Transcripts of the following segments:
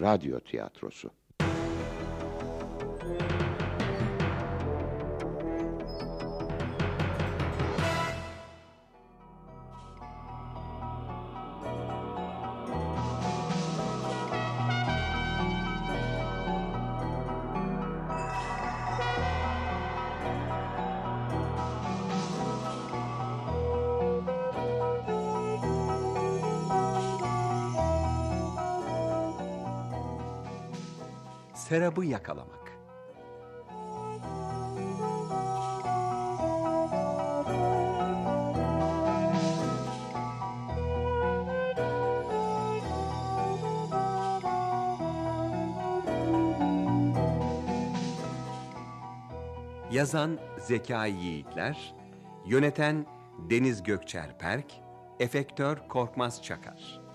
radyo tiyatrosu. Serabı yakalamak. Yazan Zekai Yiğitler, yöneten Deniz Gökçer Perk, efektör Korkmaz Çakar.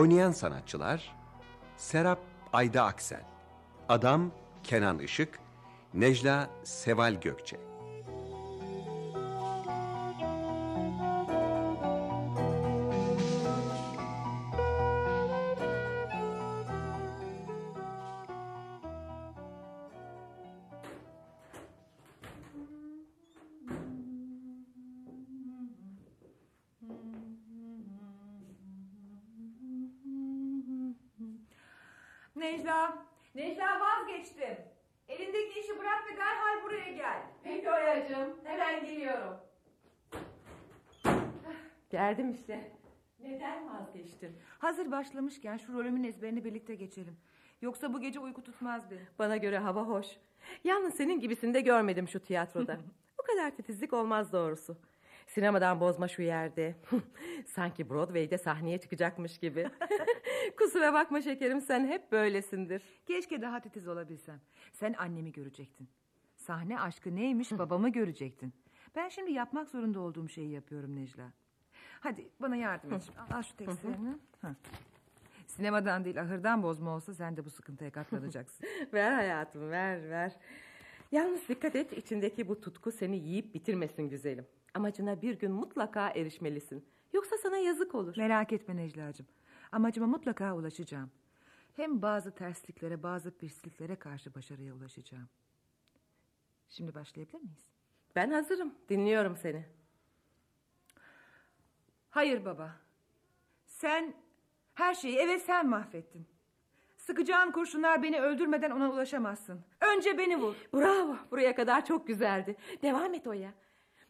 Oynayan sanatçılar Serap Ayda Aksel, Adam Kenan Işık, Necla Seval Gökçe. Bırak ve derhal buraya gel. Peki Oya'cığım hemen geliyorum. Geldim işte. Neden vazgeçtin? Hazır başlamışken şu rolümün ezberini birlikte geçelim. Yoksa bu gece uyku tutmaz beni. Bana göre hava hoş. Yalnız senin gibisini de görmedim şu tiyatroda. Bu kadar titizlik olmaz doğrusu. Sinemadan bozma şu yerde. Sanki Broadway'de sahneye çıkacakmış gibi. Kusura bakma şekerim sen hep böylesindir. Keşke daha titiz olabilsem. Sen annemi görecektin. Sahne aşkı neymiş babamı görecektin. Ben şimdi yapmak zorunda olduğum şeyi yapıyorum Necla. Hadi bana yardım et. Al, şu tekstlerini. Sinemadan değil ahırdan bozma olsa sen de bu sıkıntıya katlanacaksın. ver hayatım ver ver. Yalnız dikkat et içindeki bu tutku seni yiyip bitirmesin güzelim. Amacına bir gün mutlaka erişmelisin. Yoksa sana yazık olur. Merak etme Necla'cığım. Amacıma mutlaka ulaşacağım. Hem bazı tersliklere bazı pisliklere karşı başarıya ulaşacağım. Şimdi başlayabilir miyiz? Ben hazırım. Dinliyorum seni. Hayır baba. Sen her şeyi evet sen mahvettin. Sıkacağın kurşunlar beni öldürmeden ona ulaşamazsın. Önce beni vur. Bravo. Buraya kadar çok güzeldi. Devam et Oya.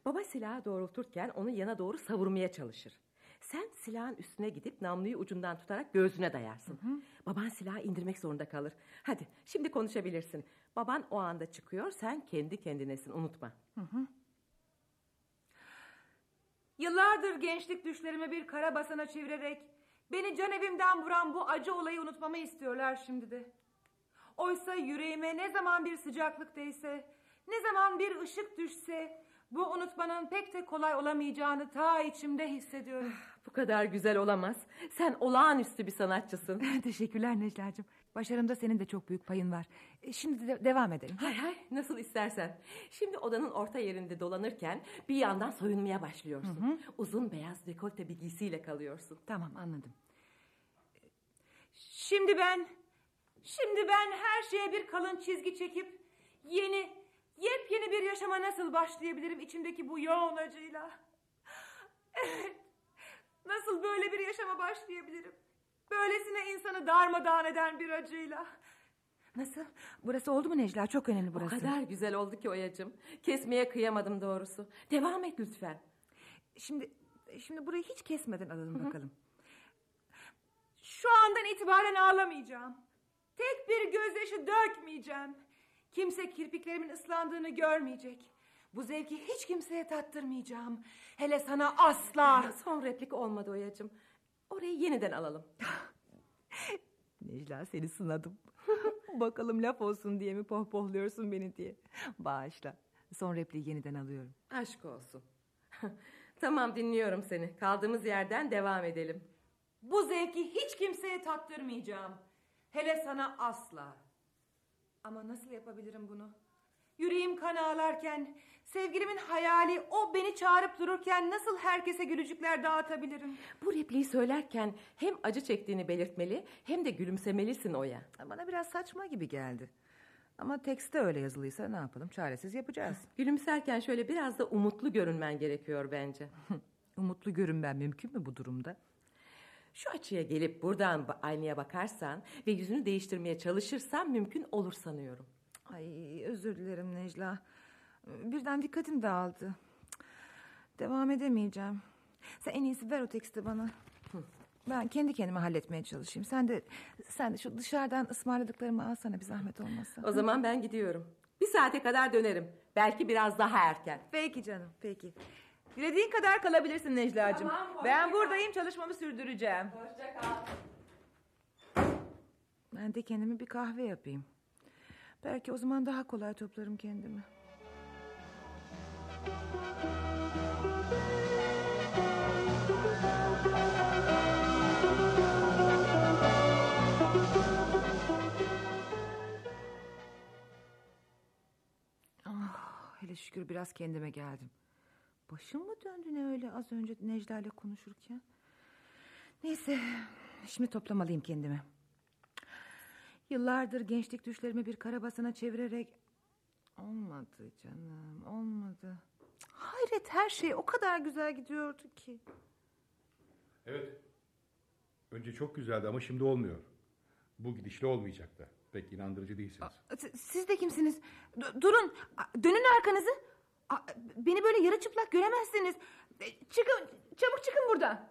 Baba silahı doğrulturken onu yana doğru savurmaya çalışır. Sen silahın üstüne gidip namluyu ucundan tutarak göğsüne dayarsın. Hı hı. Baban silahı indirmek zorunda kalır. Hadi şimdi konuşabilirsin. Baban o anda çıkıyor sen kendi kendinesin unutma. Hı hı. Yıllardır gençlik düşlerimi bir kara basana çevirerek... ...beni can evimden vuran bu acı olayı unutmamı istiyorlar şimdi de. Oysa yüreğime ne zaman bir sıcaklık değse... ...ne zaman bir ışık düşse... Bu unutmanın pek de kolay olamayacağını ta içimde hissediyorum. Bu kadar güzel olamaz. Sen olağanüstü bir sanatçısın. Teşekkürler Necla'cığım. Başarımda senin de çok büyük payın var. E, şimdi de devam edelim. Hay hay nasıl istersen. Şimdi odanın orta yerinde dolanırken bir yandan soyunmaya başlıyorsun. Uzun beyaz dekolte bir giysiyle kalıyorsun. Tamam anladım. Şimdi ben... Şimdi ben her şeye bir kalın çizgi çekip... Yeni, yepyeni bir yaşama nasıl başlayabilirim içimdeki bu yoğun acıyla? Evet. Nasıl böyle bir yaşama başlayabilirim? Böylesine insanı darmadağın eden bir acıyla. Nasıl? Burası oldu mu Necla? Çok önemli burası. O kadar güzel oldu ki Oya'cığım. Kesmeye kıyamadım doğrusu. Devam et lütfen. Şimdi şimdi burayı hiç kesmeden alalım Hı-hı. bakalım. Şu andan itibaren ağlamayacağım. Tek bir gözyaşı dökmeyeceğim. Kimse kirpiklerimin ıslandığını görmeyecek. Bu zevki hiç kimseye tattırmayacağım. Hele sana asla. Son replik olmadı Oya'cığım. Orayı yeniden alalım. Necla seni sınadım. Bakalım laf olsun diye mi pohpohluyorsun beni diye. Bağışla. Son repliği yeniden alıyorum. Aşk olsun. tamam dinliyorum seni. Kaldığımız yerden devam edelim. Bu zevki hiç kimseye tattırmayacağım. Hele sana asla. Ama nasıl yapabilirim bunu? Yüreğim kan ağlarken, sevgilimin hayali o beni çağırıp dururken nasıl herkese gülücükler dağıtabilirim? Bu repliği söylerken hem acı çektiğini belirtmeli hem de gülümsemelisin Oya. Bana biraz saçma gibi geldi. Ama tekste öyle yazılıysa ne yapalım? Çaresiz yapacağız. Gülümserken şöyle biraz da umutlu görünmen gerekiyor bence. Umutlu görünmem mümkün mü bu durumda? Şu açıya gelip buradan aynaya bakarsan ve yüzünü değiştirmeye çalışırsan mümkün olur sanıyorum. Ay özür dilerim Necla. Birden dikkatim dağıldı. Devam edemeyeceğim. Sen en iyisi ver o teksti bana. Ben kendi kendime halletmeye çalışayım. Sen de sen de şu dışarıdan ısmarladıklarımı alsana bir zahmet olmasa. O zaman ben gidiyorum. Bir saate kadar dönerim. Belki biraz daha erken. Peki canım peki. Dilediğin kadar kalabilirsin Necla'cığım. Tamam, ben buradayım çalışmamı sürdüreceğim. Hoşça kal. Ben de kendime bir kahve yapayım. Belki o zaman daha kolay toplarım kendimi. Ah, hele şükür biraz kendime geldim. Başım mı döndü ne öyle az önce Necla ile konuşurken? Neyse, şimdi toplamalıyım kendimi. Yıllardır gençlik düşlerimi bir karabasana çevirerek... Olmadı canım, olmadı. Hayret her şey o kadar güzel gidiyordu ki. Evet. Önce çok güzeldi ama şimdi olmuyor. Bu gidişle olmayacak da. Pek inandırıcı değilsiniz. Siz de kimsiniz? D- durun, dönün arkanızı. Beni böyle yarı çıplak göremezsiniz. E, Çıkın, çabuk çıkın buradan.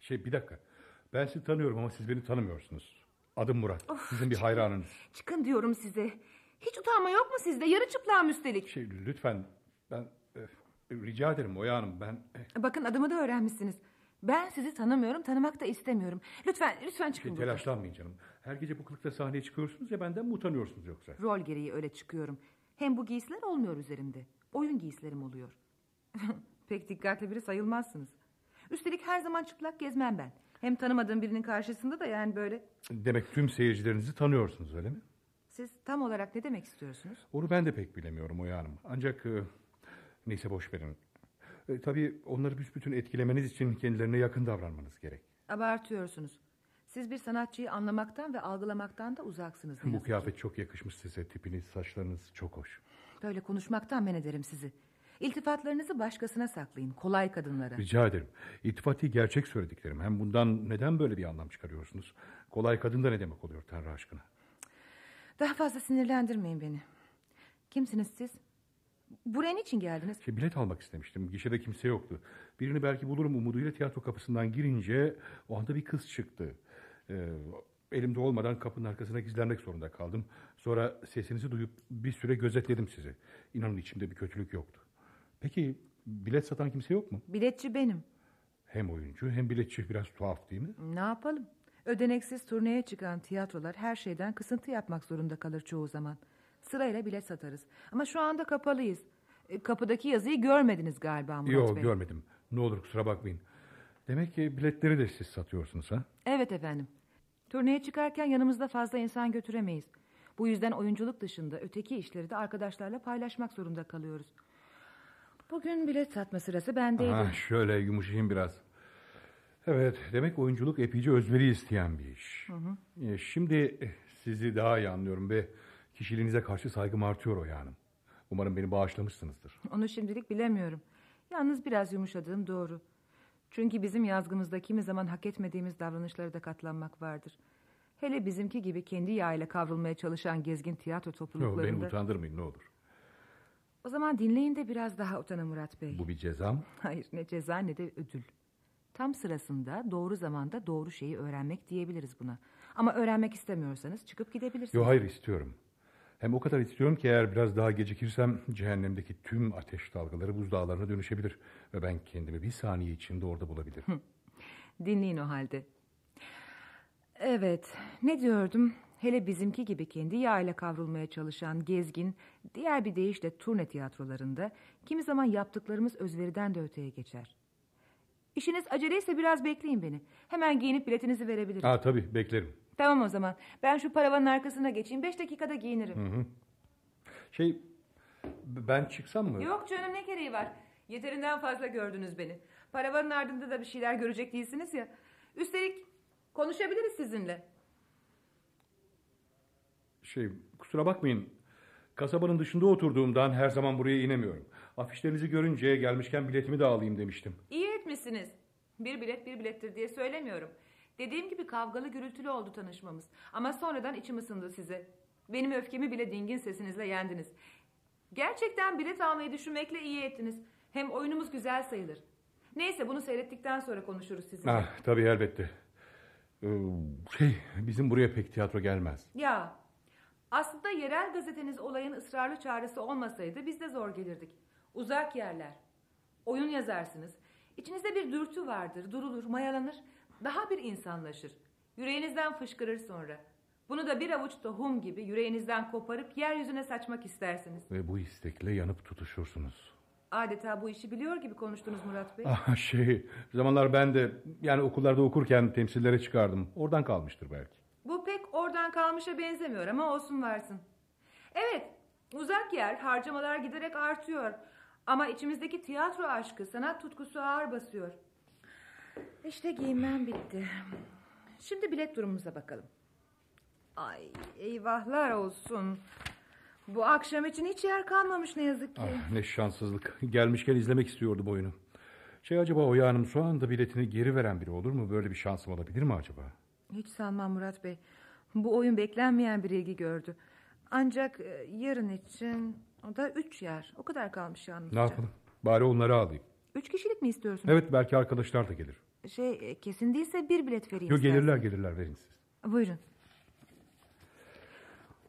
Şey bir dakika. Ben sizi tanıyorum ama siz beni tanımıyorsunuz. Adım Murat. Sizin bir hayranınız. Çıkın diyorum size. Hiç utanma yok mu sizde? Yarı çıplağım üstelik. Şey lütfen ben e, rica ederim Oya Hanım ben e, Bakın adımı da öğrenmişsiniz. Ben sizi tanımıyorum, tanımak da istemiyorum. Lütfen, lütfen çıkın şey, buradan. telaşlanmayın canım. Her gece bu kılıkta sahneye çıkıyorsunuz ya benden mi utanıyorsunuz yoksa? Rol gereği öyle çıkıyorum. Hem bu giysiler olmuyor üzerimde. Oyun giysilerim oluyor. Pek dikkatli biri sayılmazsınız. Üstelik her zaman çıplak gezmem ben. Hem tanımadığım birinin karşısında da yani böyle... Demek tüm seyircilerinizi tanıyorsunuz öyle mi? Siz tam olarak ne demek istiyorsunuz? Onu ben de pek bilemiyorum Oya Hanım. Ancak e, neyse boş verin. E, tabii onları büsbütün etkilemeniz için kendilerine yakın davranmanız gerek. Abartıyorsunuz. Siz bir sanatçıyı anlamaktan ve algılamaktan da uzaksınız. Bu kıyafet çok yakışmış size. Tipiniz, saçlarınız çok hoş. Böyle konuşmaktan men ederim sizi. İltifatlarınızı başkasına saklayın. Kolay kadınlara. Rica ederim. İltifati gerçek söylediklerim. Hem bundan neden böyle bir anlam çıkarıyorsunuz? Kolay kadın da ne demek oluyor Tanrı aşkına? Daha fazla sinirlendirmeyin beni. Kimsiniz siz? Buraya niçin geldiniz? Şey, bilet almak istemiştim. Gişede kimse yoktu. Birini belki bulurum umuduyla tiyatro kapısından girince o anda bir kız çıktı. Ee, elimde olmadan kapının arkasına gizlenmek zorunda kaldım. Sonra sesinizi duyup bir süre gözetledim sizi. İnanın içimde bir kötülük yoktu. Peki bilet satan kimse yok mu? Biletçi benim. Hem oyuncu hem biletçi biraz tuhaf değil mi? Ne yapalım? Ödeneksiz turneye çıkan tiyatrolar her şeyden kısıntı yapmak zorunda kalır çoğu zaman. Sırayla bilet satarız. Ama şu anda kapalıyız. E, Kapıdaki yazıyı görmediniz galiba Murat Yok Bey. görmedim. Ne olur kusura bakmayın. Demek ki biletleri de siz satıyorsunuz ha? Evet efendim. Turneye çıkarken yanımızda fazla insan götüremeyiz. Bu yüzden oyunculuk dışında öteki işleri de arkadaşlarla paylaşmak zorunda kalıyoruz. Bugün bilet satma sırası bendeydi. Ha, şöyle yumuşayayım biraz. Evet, demek oyunculuk epeyce özveri isteyen bir iş. E, Şimdi eh, sizi daha iyi anlıyorum ve kişiliğinize karşı saygım artıyor Oya Hanım. Umarım beni bağışlamışsınızdır. Onu şimdilik bilemiyorum. Yalnız biraz yumuşadığım doğru. Çünkü bizim yazgımızda kimi zaman hak etmediğimiz davranışlara da katlanmak vardır. Hele bizimki gibi kendi yağıyla kavrulmaya çalışan gezgin tiyatro Yok, beni topluluklarında. utandırmayın ne olur. o zaman dinleyin de biraz daha utanın Murat Bey. Bu bir cezam. Hayır ne ceza ne de ödül. Tam sırasında doğru zamanda doğru şeyi öğrenmek diyebiliriz buna. Ama öğrenmek istemiyorsanız çıkıp gidebilirsiniz. Yok hayır istiyorum. Hem o kadar istiyorum ki eğer biraz daha gecikirsem cehennemdeki tüm ateş dalgaları buzdağlarına dönüşebilir. Ve ben kendimi bir saniye içinde orada bulabilirim. Dinleyin o halde. Evet, ne diyordum? Hele bizimki gibi kendi yağıyla kavrulmaya çalışan gezgin, diğer bir deyişle turne tiyatrolarında kimi zaman yaptıklarımız özveriden de öteye geçer. İşiniz aceleyse biraz bekleyin beni. Hemen giyinip biletinizi verebilirim. ha tabii beklerim. Tamam o zaman. Ben şu paravanın arkasına geçeyim. Beş dakikada giyinirim. Şey Ben çıksam mı? Yok canım ne gereği var? Yeterinden fazla gördünüz beni. Paravanın ardında da bir şeyler görecek değilsiniz ya. Üstelik konuşabiliriz sizinle. Şey kusura bakmayın. Kasabanın dışında oturduğumdan her zaman buraya inemiyorum. Afişlerinizi görünce gelmişken biletimi de alayım demiştim. İyi etmişsiniz. Bir bilet bir bilettir diye söylemiyorum. Dediğim gibi kavgalı gürültülü oldu tanışmamız. Ama sonradan içim ısındı size. Benim öfkemi bile dingin sesinizle yendiniz. Gerçekten bilet almayı düşünmekle iyi ettiniz. Hem oyunumuz güzel sayılır. Neyse bunu seyrettikten sonra konuşuruz sizinle. Ah, tabii elbette. Ee, şey bizim buraya pek tiyatro gelmez. Ya aslında yerel gazeteniz olayın ısrarlı çağrısı olmasaydı biz de zor gelirdik. Uzak yerler. Oyun yazarsınız. İçinizde bir dürtü vardır, durulur, mayalanır. Daha bir insanlaşır. Yüreğinizden fışkırır sonra. Bunu da bir avuç tohum gibi yüreğinizden koparıp yeryüzüne saçmak istersiniz. Ve bu istekle yanıp tutuşursunuz. Adeta bu işi biliyor gibi konuştunuz Murat Bey. Ah şey zamanlar ben de yani okullarda okurken temsillere çıkardım. Oradan kalmıştır belki. Bu pek oradan kalmışa benzemiyor ama olsun varsın. Evet, uzak yer, harcamalar giderek artıyor. Ama içimizdeki tiyatro aşkı, sanat tutkusu ağır basıyor. İşte giyinmem bitti. Şimdi bilet durumumuza bakalım. Ay eyvahlar olsun. Bu akşam için hiç yer kalmamış ne yazık ki. Ah, ne şanssızlık. Gelmişken izlemek istiyordum oyunu. Şey acaba Oya Hanım şu anda biletini geri veren biri olur mu? Böyle bir şansım olabilir mi acaba? Hiç sanmam Murat Bey. Bu oyun beklenmeyen bir ilgi gördü. Ancak e, yarın için o da üç yer. O kadar kalmış yalnızca. Ne yapalım? Bari onları alayım. Üç kişilik mi istiyorsunuz? Evet belki arkadaşlar da gelir. Şey e, kesin değilse bir bilet vereyim. Yok gelirler isterseniz. gelirler verin siz. Buyurun.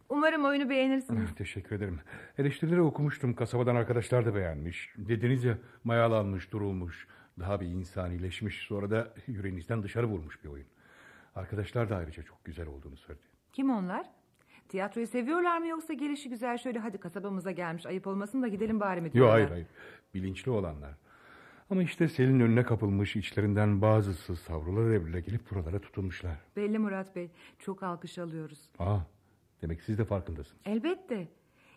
Umarım oyunu beğenirsiniz. Teşekkür ederim. Eleştirileri okumuştum. Kasabadan arkadaşlar da beğenmiş. Dediniz ya mayalanmış, durulmuş. Daha bir insanileşmiş. Sonra da yüreğinizden dışarı vurmuş bir oyun. Arkadaşlar da ayrıca çok güzel olduğunu söyledi. Kim onlar? Tiyatroyu seviyorlar mı yoksa gelişi güzel şöyle hadi kasabamıza gelmiş ayıp olmasın da gidelim bari mi Yok hayır hayır. Bilinçli olanlar. Ama işte selin önüne kapılmış içlerinden bazısı savrula devrile gelip buralara tutunmuşlar. Belli Murat Bey. Çok alkış alıyoruz. Aa, demek siz de farkındasınız. Elbette.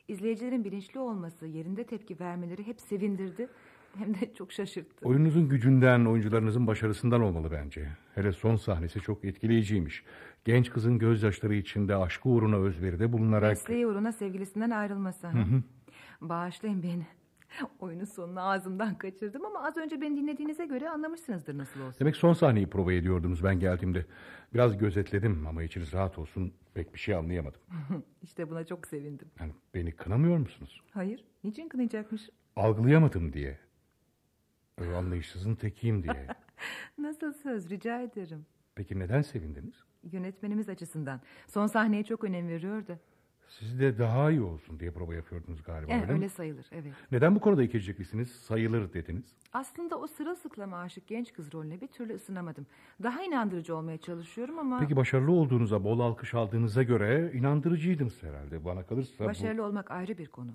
İzleyicilerin bilinçli olması, yerinde tepki vermeleri hep sevindirdi. Hem de çok şaşırttı. Oyununuzun gücünden, oyuncularınızın başarısından olmalı bence. Hele son sahnesi çok etkileyiciymiş. Genç kızın gözyaşları içinde aşkı uğruna özveride bulunarak... Mesleği uğruna sevgilisinden ayrılması. ha? Bağışlayın beni. Oyunun sonunu ağzımdan kaçırdım ama az önce beni dinlediğinize göre anlamışsınızdır nasıl olsa. Demek son sahneyi prova ediyordunuz ben geldiğimde. Biraz gözetledim ama içiniz rahat olsun pek bir şey anlayamadım. İşte buna çok sevindim. Yani beni kınamıyor musunuz? Hayır, niçin kınayacakmış? Algılayamadım diye. Öyle anlayışsızın tekiyim diye. Nasıl söz rica ederim. Peki neden sevindiniz? Yönetmenimiz açısından. Son sahneye çok önem veriyor da. Siz de daha iyi olsun diye prova yapıyordunuz galiba Evet, öyle, öyle mi? sayılır, evet. Neden bu konuda ikirciklisiniz? Sayılır dediniz. Aslında o sırılsıklama aşık genç kız rolüne bir türlü ısınamadım. Daha inandırıcı olmaya çalışıyorum ama... Peki başarılı olduğunuza, bol alkış aldığınıza göre inandırıcıydınız herhalde. Bana kalırsa bu... Başarılı olmak ayrı bir konu.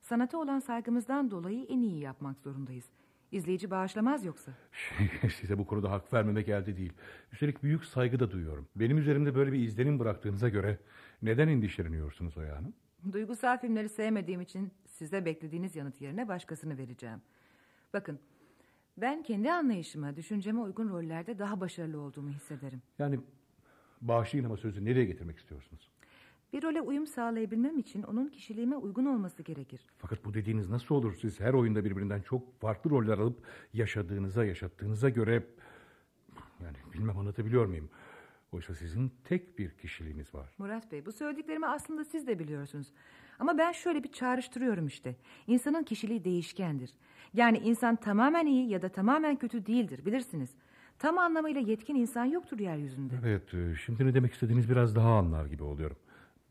Sanata olan saygımızdan dolayı en iyi yapmak zorundayız. İzleyici bağışlamaz yoksa. Size bu konuda hak vermemek elde değil. Üstelik büyük saygı da duyuyorum. Benim üzerimde böyle bir izlenim bıraktığınıza göre neden endişeleniyorsunuz Oya Hanım? Duygusal filmleri sevmediğim için size beklediğiniz yanıt yerine başkasını vereceğim. Bakın, ben kendi anlayışıma, düşünceme uygun rollerde daha başarılı olduğumu hissederim. Yani bağışlayın ama sözü nereye getirmek istiyorsunuz? Bir role uyum sağlayabilmem için onun kişiliğime uygun olması gerekir. Fakat bu dediğiniz nasıl olur? Siz her oyunda birbirinden çok farklı roller alıp yaşadığınıza, yaşattığınıza göre... Yani bilmem anlatabiliyor muyum? Oysa sizin tek bir kişiliğiniz var. Murat Bey, bu söylediklerimi aslında siz de biliyorsunuz. Ama ben şöyle bir çağrıştırıyorum işte. İnsanın kişiliği değişkendir. Yani insan tamamen iyi ya da tamamen kötü değildir, bilirsiniz. Tam anlamıyla yetkin insan yoktur yeryüzünde. Evet, e, şimdi ne demek istediğiniz biraz daha anlar gibi oluyorum.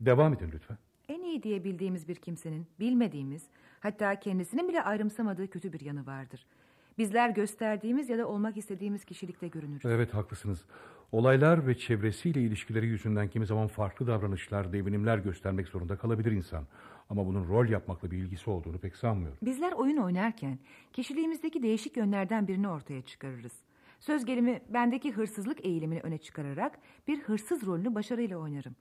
Devam edin lütfen. En iyi diye bildiğimiz bir kimsenin bilmediğimiz, hatta kendisinin bile ayrımsamadığı kötü bir yanı vardır. Bizler gösterdiğimiz ya da olmak istediğimiz kişilikte görünürüz. Evet haklısınız. Olaylar ve çevresiyle ilişkileri yüzünden kimi zaman farklı davranışlar, devinimler göstermek zorunda kalabilir insan. Ama bunun rol yapmakla bir ilgisi olduğunu pek sanmıyorum. Bizler oyun oynarken kişiliğimizdeki değişik yönlerden birini ortaya çıkarırız. Söz gelimi bendeki hırsızlık eğilimini öne çıkararak bir hırsız rolünü başarıyla oynarım.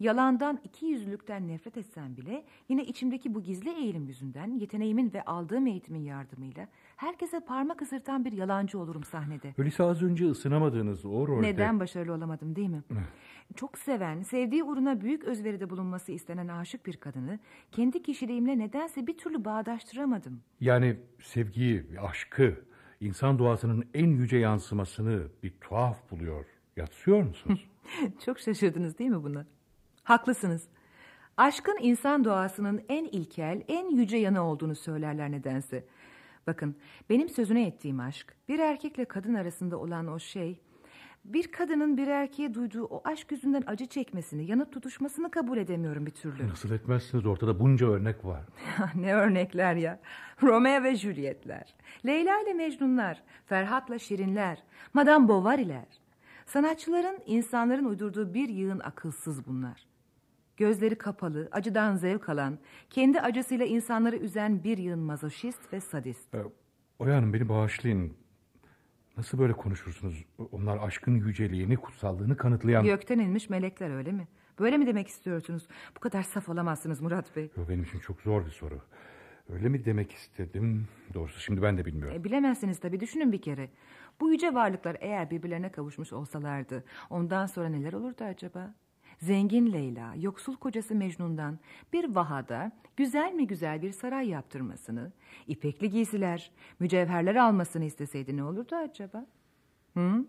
Yalandan iki yüzlülükten nefret etsem bile yine içimdeki bu gizli eğilim yüzünden yeteneğimin ve aldığım eğitimin yardımıyla herkese parmak ısırtan bir yalancı olurum sahnede. Öyleyse az önce ısınamadığınız o rolde... Neden başarılı olamadım değil mi? Çok seven, sevdiği uğruna büyük özveride bulunması istenen aşık bir kadını kendi kişiliğimle nedense bir türlü bağdaştıramadım. Yani sevgiyi, aşkı, insan doğasının en yüce yansımasını bir tuhaf buluyor. Yatsıyor musunuz? Çok şaşırdınız değil mi buna? Haklısınız. Aşkın insan doğasının en ilkel, en yüce yanı olduğunu söylerler nedense. Bakın, benim sözüne ettiğim aşk, bir erkekle kadın arasında olan o şey, bir kadının bir erkeğe duyduğu o aşk yüzünden acı çekmesini, yanıp tutuşmasını kabul edemiyorum bir türlü. Nasıl etmezsiniz? Ortada bunca örnek var. ne örnekler ya. Romeo ve Juliet'ler, Leyla ile Mecnunlar, Ferhat'la Şirinler, Madame Bovary'ler. Sanatçıların, insanların uydurduğu bir yığın akılsız bunlar. Gözleri kapalı, acıdan zevk alan, kendi acısıyla insanları üzen bir yığın mazoşist ve sadist. Ee, Oya Hanım beni bağışlayın. Nasıl böyle konuşursunuz? Onlar aşkın yüceliğini, kutsallığını kanıtlayan... Gökten inmiş melekler öyle mi? Böyle mi demek istiyorsunuz? Bu kadar saf olamazsınız Murat Bey. Yo, Benim için çok zor bir soru. Öyle mi demek istedim? Doğrusu şimdi ben de bilmiyorum. E, bilemezsiniz tabii düşünün bir kere. Bu yüce varlıklar eğer birbirlerine kavuşmuş olsalardı ondan sonra neler olurdu acaba? Zengin Leyla, yoksul kocası Mecnun'dan bir vahada güzel mi güzel bir saray yaptırmasını, ipekli giysiler, mücevherler almasını isteseydi ne olurdu acaba? Hı?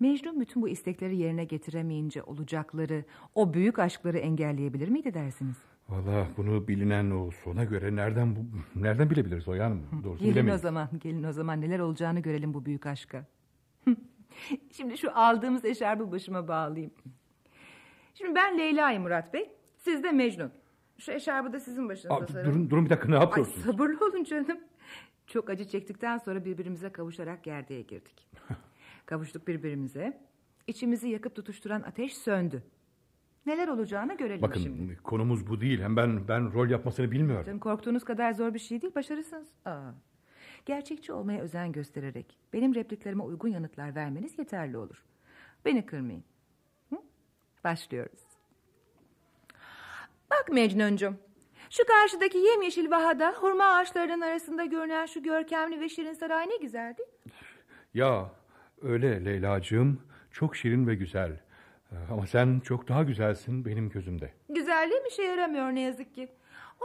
Mecnun bütün bu istekleri yerine getiremeyince olacakları, o büyük aşkları engelleyebilir miydi dersiniz? Valla bunu bilinen o sona göre nereden bu, nereden bilebiliriz Oya Hanım? Doğrusu Gelin o bilemeyiz. zaman, gelin o zaman neler olacağını görelim bu büyük aşka. Şimdi şu aldığımız eşarbı başıma bağlayayım. Şimdi ben Leyla'yım Murat Bey, siz de Mecnun. Şu eşarbı da sizin başınıza Aa, sarın. durun, durun bir dakika ne Ay yapıyorsunuz? sabırlı olun canım. Çok acı çektikten sonra birbirimize kavuşarak gerdeğe girdik. Kavuştuk birbirimize. İçimizi yakıp tutuşturan ateş söndü. Neler olacağını görelim Bakın şimdi. konumuz bu değil. Hem ben ben rol yapmasını bilmiyorum. Canım, korktuğunuz kadar zor bir şey değil, başarırsınız. Aa. Gerçekçi olmaya özen göstererek benim repliklerime uygun yanıtlar vermeniz yeterli olur. Beni kırmayın. Başlıyoruz. Bak Mecnun'cum. Şu karşıdaki yemyeşil vahada hurma ağaçlarının arasında görünen şu görkemli ve şirin saray ne güzel değil mi? Ya öyle Leyla'cığım çok şirin ve güzel. Ama sen çok daha güzelsin benim gözümde. Güzelliğim işe yaramıyor ne yazık ki.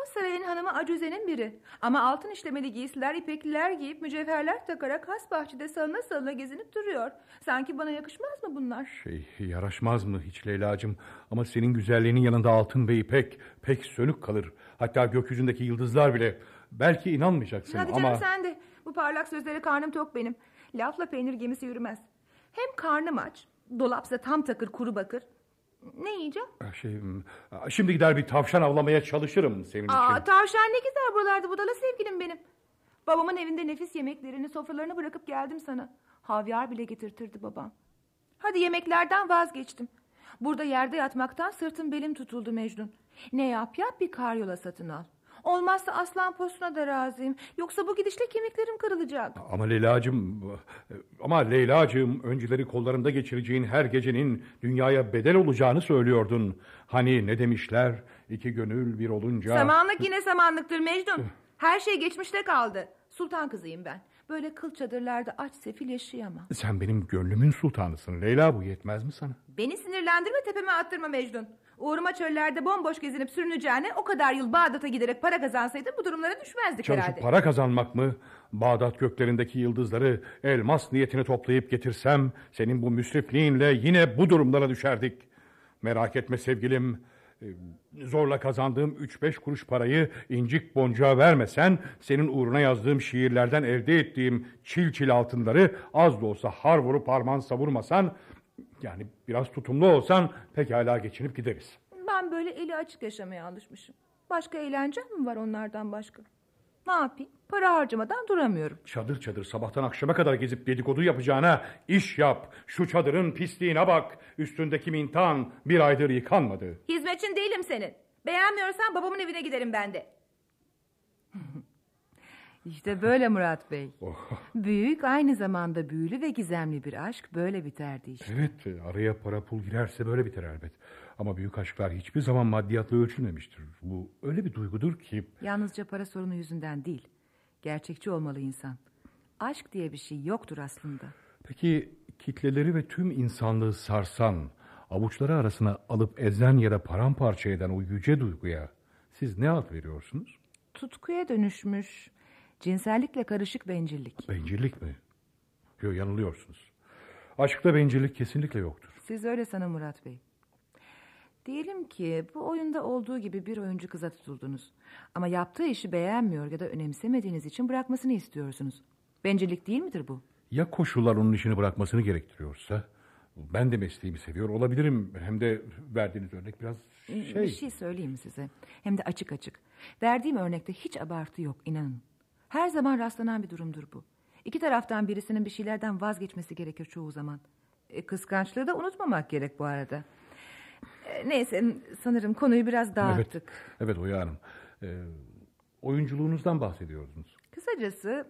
O sarayın hanımı Acuze'nin biri. Ama altın işlemeli giysiler, ipekliler giyip mücevherler takarak has bahçede salına salına gezinip duruyor. Sanki bana yakışmaz mı bunlar? Şey yaraşmaz mı hiç Leyla'cığım? Ama senin güzelliğinin yanında altın ve ipek pek sönük kalır. Hatta gökyüzündeki yıldızlar bile. Belki inanmayacaksın Hadi ama... canım sen de. Bu parlak sözlere karnım tok benim. Lafla peynir gemisi yürümez. Hem karnım aç, dolapsa tam takır kuru bakır. Ne yiyeceğim? Şey, şimdi gider bir tavşan avlamaya çalışırım senin Aa, için. tavşan ne güzel buralarda budala sevgilim benim. Babamın evinde nefis yemeklerini sofralarına bırakıp geldim sana. Havyar bile getirtirdi babam. Hadi yemeklerden vazgeçtim. Burada yerde yatmaktan sırtım belim tutuldu Mecnun. Ne yap yap bir karyola satın al. Olmazsa aslan postuna da razıyım. Yoksa bu gidişle kemiklerim kırılacak. Ama Leyla'cığım, ama Leyla'cığım önceleri kollarında geçireceğin her gecenin dünyaya bedel olacağını söylüyordun. Hani ne demişler? İki gönül bir olunca... Samanlık yine samanlıktır Mecnun. Her şey geçmişte kaldı. Sultan kızıyım ben. Böyle kıl çadırlarda aç sefil yaşayamam. Sen benim gönlümün sultanısın Leyla bu yetmez mi sana? Beni sinirlendirme tepeme attırma Mecnun. Uğruma çöllerde bomboş gezinip sürüneceğine o kadar yıl Bağdat'a giderek para kazansaydın bu durumlara düşmezdik Çalışıp herhalde. para kazanmak mı? Bağdat göklerindeki yıldızları elmas niyetine toplayıp getirsem... ...senin bu müsrifliğinle yine bu durumlara düşerdik. Merak etme sevgilim. e, Zorla kazandığım üç beş kuruş parayı incik boncuğa vermesen... ...senin uğruna yazdığım şiirlerden elde ettiğim çil çil altınları... ...az da olsa har vurup parmağın savurmasan... ...yani biraz tutumlu olsan pekala geçinip gideriz. Ben böyle eli açık yaşamaya alışmışım. Başka eğlencem mi var onlardan başka? Ne yapayım? Para harcamadan duramıyorum. Çadır çadır sabahtan akşama kadar gezip dedikodu yapacağına iş yap. Şu çadırın pisliğine bak. Üstündeki mintan bir aydır yıkanmadı. Hizmetçin değilim senin. Beğenmiyorsan babamın evine giderim ben de. İşte böyle Murat Bey. Oh, Büyük aynı zamanda büyülü ve gizemli bir aşk böyle biterdi işte. evet araya para pul girerse böyle biter elbet. Ama büyük aşklar hiçbir zaman maddiyatla ölçülmemiştir. Bu öyle bir duygudur ki... Yalnızca para sorunu yüzünden değil. Gerçekçi olmalı insan. Aşk diye bir şey yoktur aslında. Peki kitleleri ve tüm insanlığı sarsan, avuçları arasına alıp ezen ya da paramparça eden o yüce duyguya siz ne ad veriyorsunuz? Tutkuya dönüşmüş, cinsellikle karışık bencillik. Bencillik mi? Yok yanılıyorsunuz. Aşkta bencillik kesinlikle yoktur. Siz öyle sanın Murat Bey. Diyelim ki bu oyunda olduğu gibi bir oyuncu kıza tutuldunuz. Ama yaptığı işi beğenmiyor ya da önemsemediğiniz için bırakmasını istiyorsunuz. Bencillik değil midir bu? Ya koşullar onun işini bırakmasını gerektiriyorsa? Ben de mesleğimi seviyor olabilirim. Hem de verdiğiniz örnek biraz şey... Bir şey söyleyeyim size? Hem de açık açık. Verdiğim örnekte hiç abartı yok inanın. Her zaman rastlanan bir durumdur bu. İki taraftan birisinin bir şeylerden vazgeçmesi gerekir çoğu zaman. E, kıskançlığı da unutmamak gerek bu arada. E, neyse sanırım konuyu biraz dağıttık. Evet, evet Oya Hanım. Ee, oyunculuğunuzdan bahsediyordunuz. Kısacası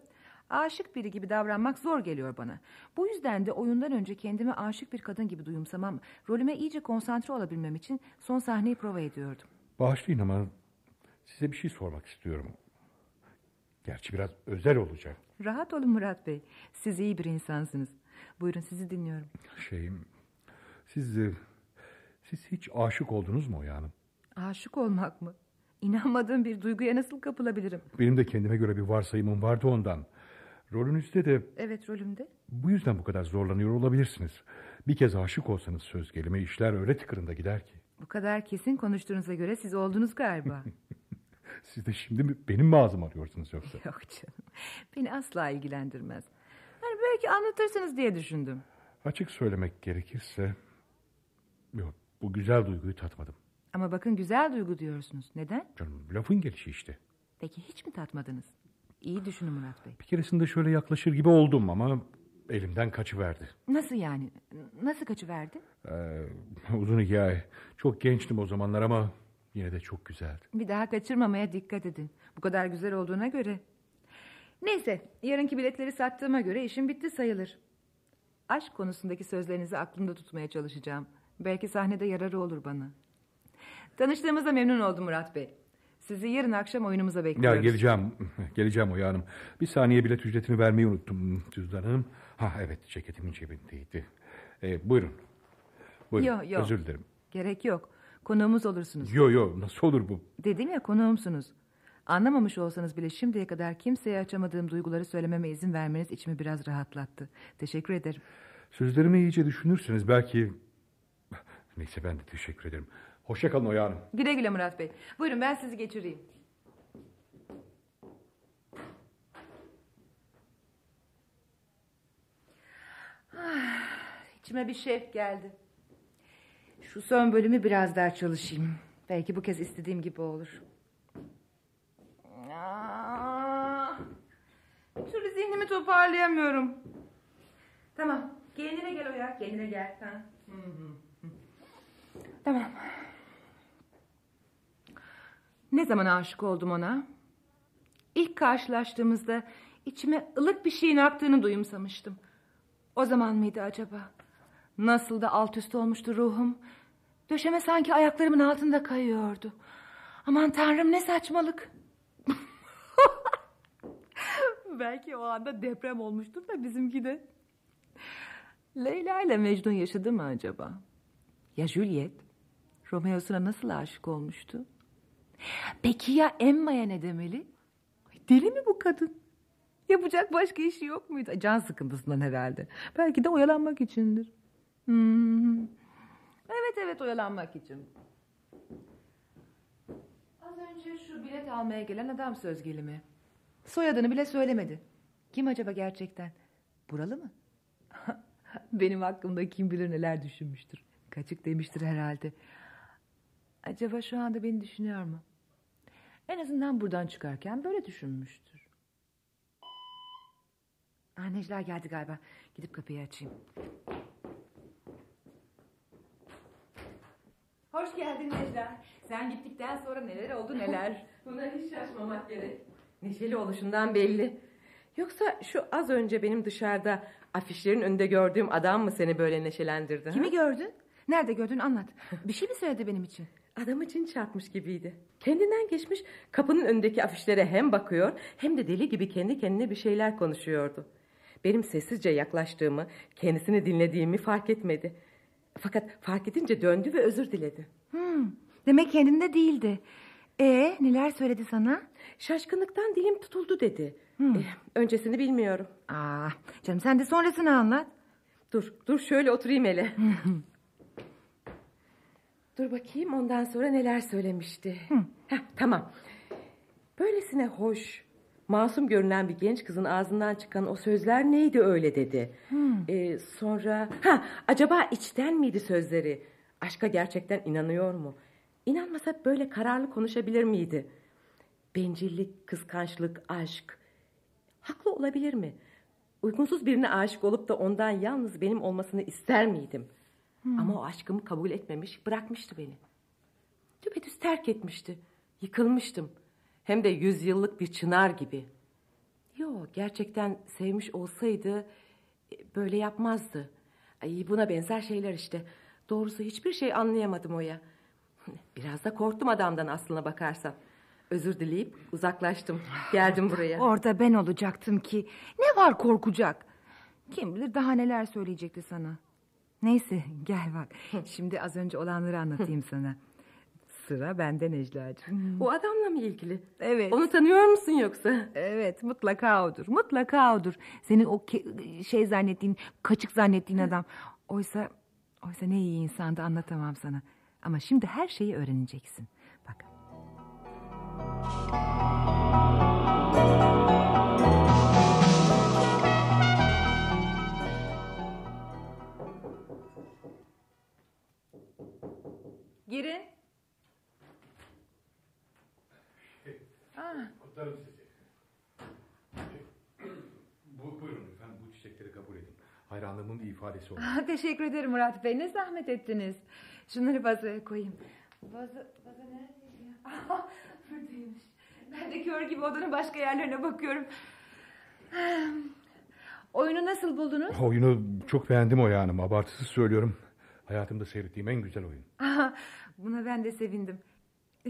aşık biri gibi davranmak zor geliyor bana. Bu yüzden de oyundan önce kendimi aşık bir kadın gibi duyumsamam, rolüme iyice konsantre olabilmem için son sahneyi prova ediyordum. Bağışlayın ama size bir şey sormak istiyorum. Gerçi biraz özel olacak. Rahat olun Murat Bey. Siz iyi bir insansınız. Buyurun sizi dinliyorum. Şeyim, siz, e, siz hiç aşık oldunuz mu Oya Hanım? Aşık olmak mı? İnanmadığım bir duyguya nasıl kapılabilirim? Benim de kendime göre bir varsayımım vardı ondan. Rolünüzde de Evet rolümde. bu yüzden bu kadar zorlanıyor olabilirsiniz. Bir kez aşık olsanız söz gelimi işler öyle tıkırında gider ki. Bu kadar kesin konuştuğunuza göre siz oldunuz galiba. Siz de şimdi benim mi ağzım arıyorsunuz yoksa? Yok canım. Beni asla ilgilendirmez. Hani belki anlatırsınız diye düşündüm. Açık söylemek gerekirse... Yok, bu güzel duyguyu tatmadım. Ama bakın güzel duygu diyorsunuz. Neden? Canım lafın gelişi işte. Peki hiç mi tatmadınız? İyi düşünün Murat Bey. Bir keresinde şöyle yaklaşır gibi oldum ama elimden kaçıverdi. Nasıl yani? Nasıl kaçıverdi? Ee, uzun hikaye. Çok gençtim o zamanlar ama yine de çok güzeldi. Bir daha kaçırmamaya dikkat edin. Bu kadar güzel olduğuna göre. Neyse, yarınki biletleri sattığıma göre işim bitti sayılır. Aşk konusundaki sözlerinizi aklımda tutmaya çalışacağım. Belki sahnede yararı olur bana. Tanıştığımıza memnun oldum Murat Bey. Sizi yarın akşam oyunumuza Ya bekliyoruz. geleceğim, geleceğim Oya Hanım. Bir saniye bilet ücretini vermeyi unuttum cüzdanım. Ha evet ceketimin cebindeydi. Ee, buyurun. Buyurun. Yo, yo. Özür dilerim. Gerek yok. Konuğumuz olursunuz. Yo yo nasıl olur bu? Dedim ya konuğumsunuz. Anlamamış olsanız bile şimdiye kadar kimseye açamadığım duyguları söylememe izin vermeniz içimi biraz rahatlattı. Teşekkür ederim. Sözlerimi iyice düşünürseniz belki... Neyse ben de teşekkür ederim. Hoşça kalın Oya Hanım. Güle güle Murat Bey. Buyurun ben sizi geçireyim. Ah, İçime bir şevk geldi. Şu son bölümü biraz daha çalışayım. Belki bu kez istediğim gibi olur. Ah, Bir türlü zihnimi toparlayamıyorum. Tamam. Kendine gel Oya. Kendine gel. Ha. Tamam. Ne zaman aşık oldum ona? İlk karşılaştığımızda içime ılık bir şeyin aktığını duyumsamıştım. O zaman mıydı acaba? Nasıl da alt üst olmuştu ruhum. Döşeme sanki ayaklarımın altında kayıyordu. Aman tanrım ne saçmalık. Belki o anda deprem olmuştur da bizimki de. Leyla ile Mecnun yaşadı mı acaba? Ya Juliet? Romeo'suna nasıl aşık olmuştu? Peki ya Emma'ya ne demeli? Deli mi bu kadın? Yapacak başka işi yok muydu? Can sıkıntısından herhalde. Belki de oyalanmak içindir. Hmm. Evet evet oyalanmak için. Az önce şu bilet almaya gelen adam söz gelimi. Soyadını bile söylemedi. Kim acaba gerçekten? Buralı mı? Benim hakkımda kim bilir neler düşünmüştür. Kaçık demiştir herhalde. Acaba şu anda beni düşünüyor mu? En azından buradan çıkarken böyle düşünmüştür. Aa, Necla geldi galiba. Gidip kapıyı açayım. Hoş geldin Necla. Sen gittikten sonra neler oldu neler. Buna hiç şaşmamak gerek. Neşeli oluşundan belli. Yoksa şu az önce benim dışarıda afişlerin önünde gördüğüm adam mı seni böyle neşelendirdi? ha? Kimi gördün? Nerede gördün anlat. Bir şey mi söyledi benim için? Adam için çarpmış gibiydi. Kendinden geçmiş kapının önündeki afişlere hem bakıyor hem de deli gibi kendi kendine bir şeyler konuşuyordu. Benim sessizce yaklaştığımı, kendisini dinlediğimi fark etmedi. Fakat fark edince döndü ve özür diledi. Hmm, demek kendinde değildi. E neler söyledi sana? Şaşkınlıktan dilim tutuldu dedi. Eh, öncesini bilmiyorum. Aa, canım sen de sonrasını anlat. Dur, dur şöyle oturayım hele. dur bakayım ondan sonra neler söylemişti. Heh, tamam. Böylesine hoş, masum görünen bir genç kızın ağzından çıkan o sözler neydi öyle dedi. Ee, sonra, ha acaba içten miydi sözleri? Aşka gerçekten inanıyor mu? İnanmasa böyle kararlı konuşabilir miydi? Bencillik, kıskançlık, aşk. Haklı olabilir mi? Uygunsuz birine aşık olup da ondan yalnız benim olmasını ister miydim? Ama o aşkımı kabul etmemiş, bırakmıştı beni. Düpedüz terk etmişti. Yıkılmıştım. Hem de yüzyıllık bir çınar gibi. Yo, gerçekten sevmiş olsaydı e, böyle yapmazdı. Ay, buna benzer şeyler işte. Doğrusu hiçbir şey anlayamadım o ya. Biraz da korktum adamdan aslına bakarsan. Özür dileyip uzaklaştım. Geldim buraya. Orada ben olacaktım ki. Ne var korkacak? Kim bilir daha neler söyleyecekti sana. Neyse gel bak. Şimdi az önce olanları anlatayım sana. Sıra bende Necla'cığım. O adamla mı ilgili? Evet. Onu tanıyor musun yoksa? Evet mutlaka odur. Mutlaka odur. Senin o ke- şey zannettiğin, kaçık zannettiğin adam. Oysa oysa ne iyi insandı anlatamam sana. Ama şimdi her şeyi öğreneceksin. Bak. Girin. Kutlarım sizi. Bu, buyurun lütfen bu çiçekleri kabul edin. Hayranlığımın bir ifadesi oldu. Ah, Teşekkür ederim Murat Bey. Ne zahmet ettiniz. Şunları vazoya koyayım. Vazo, vazo neredeydi ya? Ah, buradaymış. Ben de kör gibi odanın başka yerlerine bakıyorum. Ah, Oyunu nasıl buldunuz? Oyunu çok beğendim o Hanım. Abartısız söylüyorum. Hayatımda seyrettiğim en güzel oyun. Ah, Buna ben de sevindim.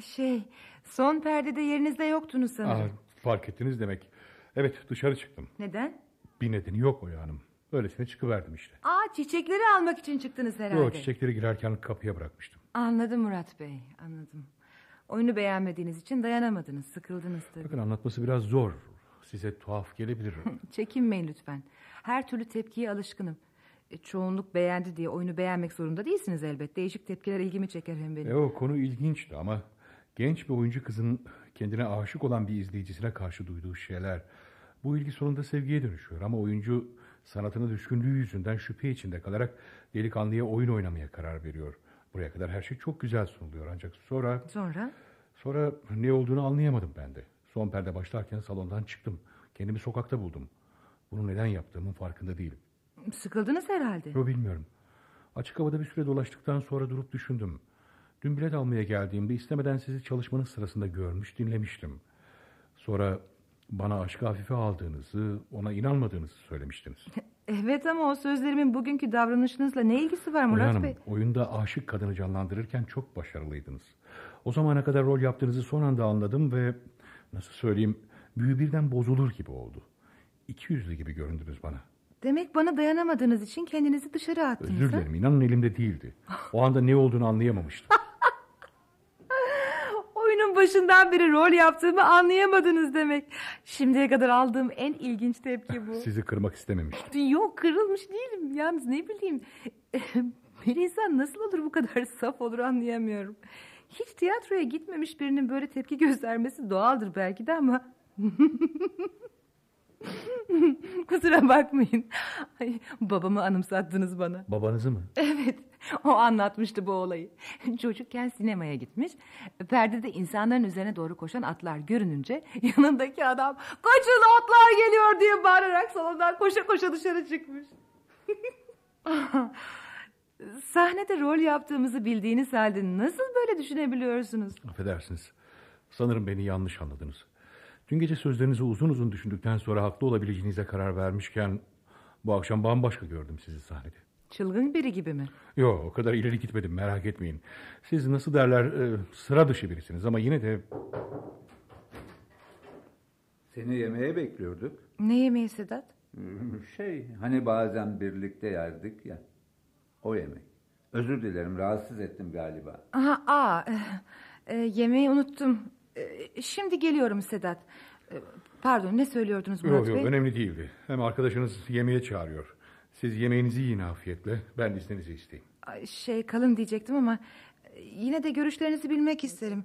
Şey, son perdede yerinizde yoktunuz sanırım. Aa, fark ettiniz demek. Evet dışarı çıktım. Neden? Bir nedeni yok o Hanım. Öylesine çıkıverdim işte. Aa, çiçekleri almak için çıktınız herhalde. Yo, çiçekleri girerken kapıya bırakmıştım. Anladım Murat Bey, anladım. Oyunu beğenmediğiniz için dayanamadınız, sıkıldınız tabii. Bakın anlatması biraz zor. Size tuhaf gelebilir. Çekinmeyin lütfen. Her türlü tepkiye alışkınım. E, çoğunluk beğendi diye oyunu beğenmek zorunda değilsiniz elbet. Değişik tepkiler ilgimi çeker hem benim. e, o konu ilginçti ama genç bir oyuncu kızın kendine aşık olan bir izleyicisine karşı duyduğu şeyler bu ilgi sonunda sevgiye dönüşüyor ama oyuncu sanatına düşkünlüğü yüzünden şüphe içinde kalarak delikanlıya oyun oynamaya karar veriyor. Buraya kadar her şey çok güzel sunuluyor ancak sonra Sonra? sonra ne olduğunu anlayamadım ben de. Son perde başlarken salondan çıktım. Kendimi sokakta buldum. Bunu neden yaptığımın farkında değilim. Sıkıldınız herhalde. Yo bilmiyorum. Açık havada bir süre dolaştıktan sonra durup düşündüm. Dün bilet almaya geldiğimde istemeden sizi çalışmanız sırasında görmüş, dinlemiştim. Sonra bana aşkı hafife aldığınızı, ona inanmadığınızı söylemiştiniz. Evet ama o sözlerimin bugünkü davranışınızla ne ilgisi var Murat Hanım, Bey? oyunda aşık kadını canlandırırken çok başarılıydınız. O zamana kadar rol yaptığınızı son anda anladım ve nasıl söyleyeyim büyü birden bozulur gibi oldu. İki yüzlü gibi göründünüz bana. Demek bana dayanamadığınız için kendinizi dışarı attınız. Özür ha? dilerim inanın elimde değildi. O anda ne olduğunu anlayamamıştım. Başından beri rol yaptığımı anlayamadınız demek. Şimdiye kadar aldığım en ilginç tepki bu. Sizi kırmak istememiştim. Yok kırılmış değilim. Yalnız ne bileyim. Bir insan nasıl olur bu kadar saf olur anlayamıyorum. Hiç tiyatroya gitmemiş birinin böyle tepki göstermesi doğaldır belki de ama... Kusura bakmayın. Ay, babamı anımsattınız bana. Babanızı mı? Evet, o anlatmıştı bu olayı. Çocukken sinemaya gitmiş. Perdede insanların üzerine doğru koşan atlar görününce yanındaki adam kaçın atlar geliyor diye bağırarak salondan koşa koşa dışarı çıkmış. Sahnede rol yaptığımızı bildiğiniz halde nasıl böyle düşünebiliyorsunuz? Affedersiniz. Sanırım beni yanlış anladınız. Dün gece sözlerinizi uzun uzun düşündükten sonra haklı olabileceğinize karar vermişken... ...bu akşam bambaşka gördüm sizi sahnede. Çılgın biri gibi mi? Yok o kadar ileri gitmedim merak etmeyin. Siz nasıl derler e, sıra dışı birisiniz ama yine de... Seni yemeğe bekliyorduk. Ne yemeği Sedat? Şey, hani bazen birlikte yerdik ya. O yemek. Özür dilerim, rahatsız ettim galiba. Aha, aa, e, e, yemeği unuttum. E, şimdi geliyorum Sedat. E, pardon ne söylüyordunuz Murat Yok yok Bey? önemli değildi. Hem arkadaşınız yemeğe çağırıyor. Siz yemeğinizi yiyin afiyetle. Ben izninizi isteyeyim. Şey kalın diyecektim ama e, yine de görüşlerinizi bilmek isterim.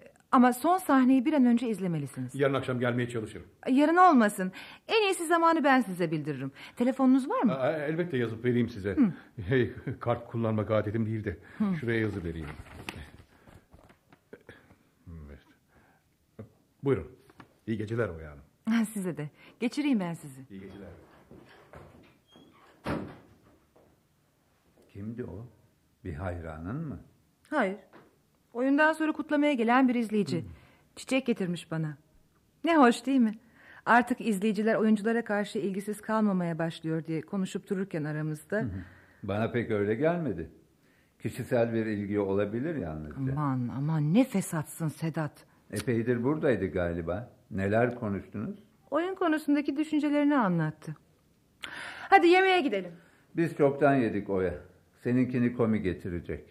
E, Ama son sahneyi bir an önce izlemelisiniz. Yarın akşam gelmeye çalışırım. Yarın olmasın. En iyisi zamanı ben size bildiririm. Telefonunuz var mı? Aa, elbette yazıp vereyim size. Hey, kart kullanmak adetim değil de. Şuraya yazı vereyim. Evet. Buyurun. İyi geceler Oya Hanım. Size de. Geçireyim ben sizi. İyi geceler. Kimdi o? Bir hayranın mı? Hayır. Oyundan sonra kutlamaya gelen bir izleyici. Çiçek getirmiş bana. Ne hoş değil mi? Artık izleyiciler oyunculara karşı ilgisiz kalmamaya başlıyor diye konuşup dururken aramızda. Bana pek öyle gelmedi. Kişisel bir ilgi olabilir yalnızca. Aman aman ne fesatsın Sedat. Epeydir buradaydı galiba. Neler konuştunuz? Oyun konusundaki düşüncelerini anlattı. Hadi yemeğe gidelim. Biz çoktan yedik Oya. Seninkini komi getirecek.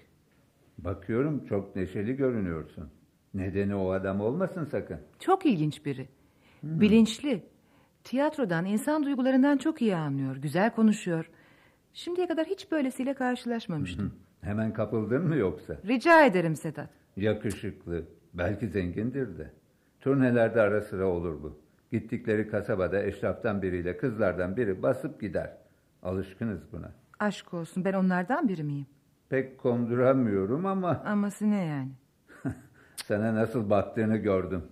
Bakıyorum çok neşeli görünüyorsun. Nedeni o adam olmasın sakın. Çok ilginç biri. Bilinçli. Tiyatrodan, insan duygularından çok iyi anlıyor. Güzel konuşuyor. Şimdiye kadar hiç böylesiyle karşılaşmamıştım. Hemen kapıldın mı yoksa? Rica ederim Sedat. Yakışıklı, belki zengindir de. Turnelerde ara sıra olur bu. Gittikleri kasabada eşraftan biriyle kızlardan biri basıp gider. Alışkınız buna. Aşk olsun ben onlardan biri miyim? Pek konduramıyorum ama Aması ne yani? sana nasıl baktığını gördüm.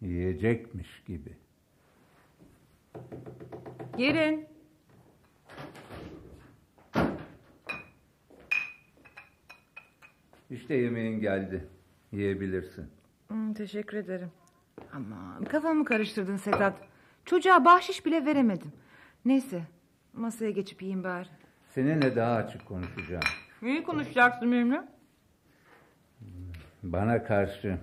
Yiyecekmiş gibi. Girin. İşte yemeğin geldi. Yiyebilirsin. Hmm, teşekkür ederim. Aman kafamı karıştırdın Sedat. Çocuğa bahşiş bile veremedim. Neyse masaya geçip yiyeyim bari. Seninle daha açık konuşacağım. Neyi konuşacaksın benimle? Bana karşı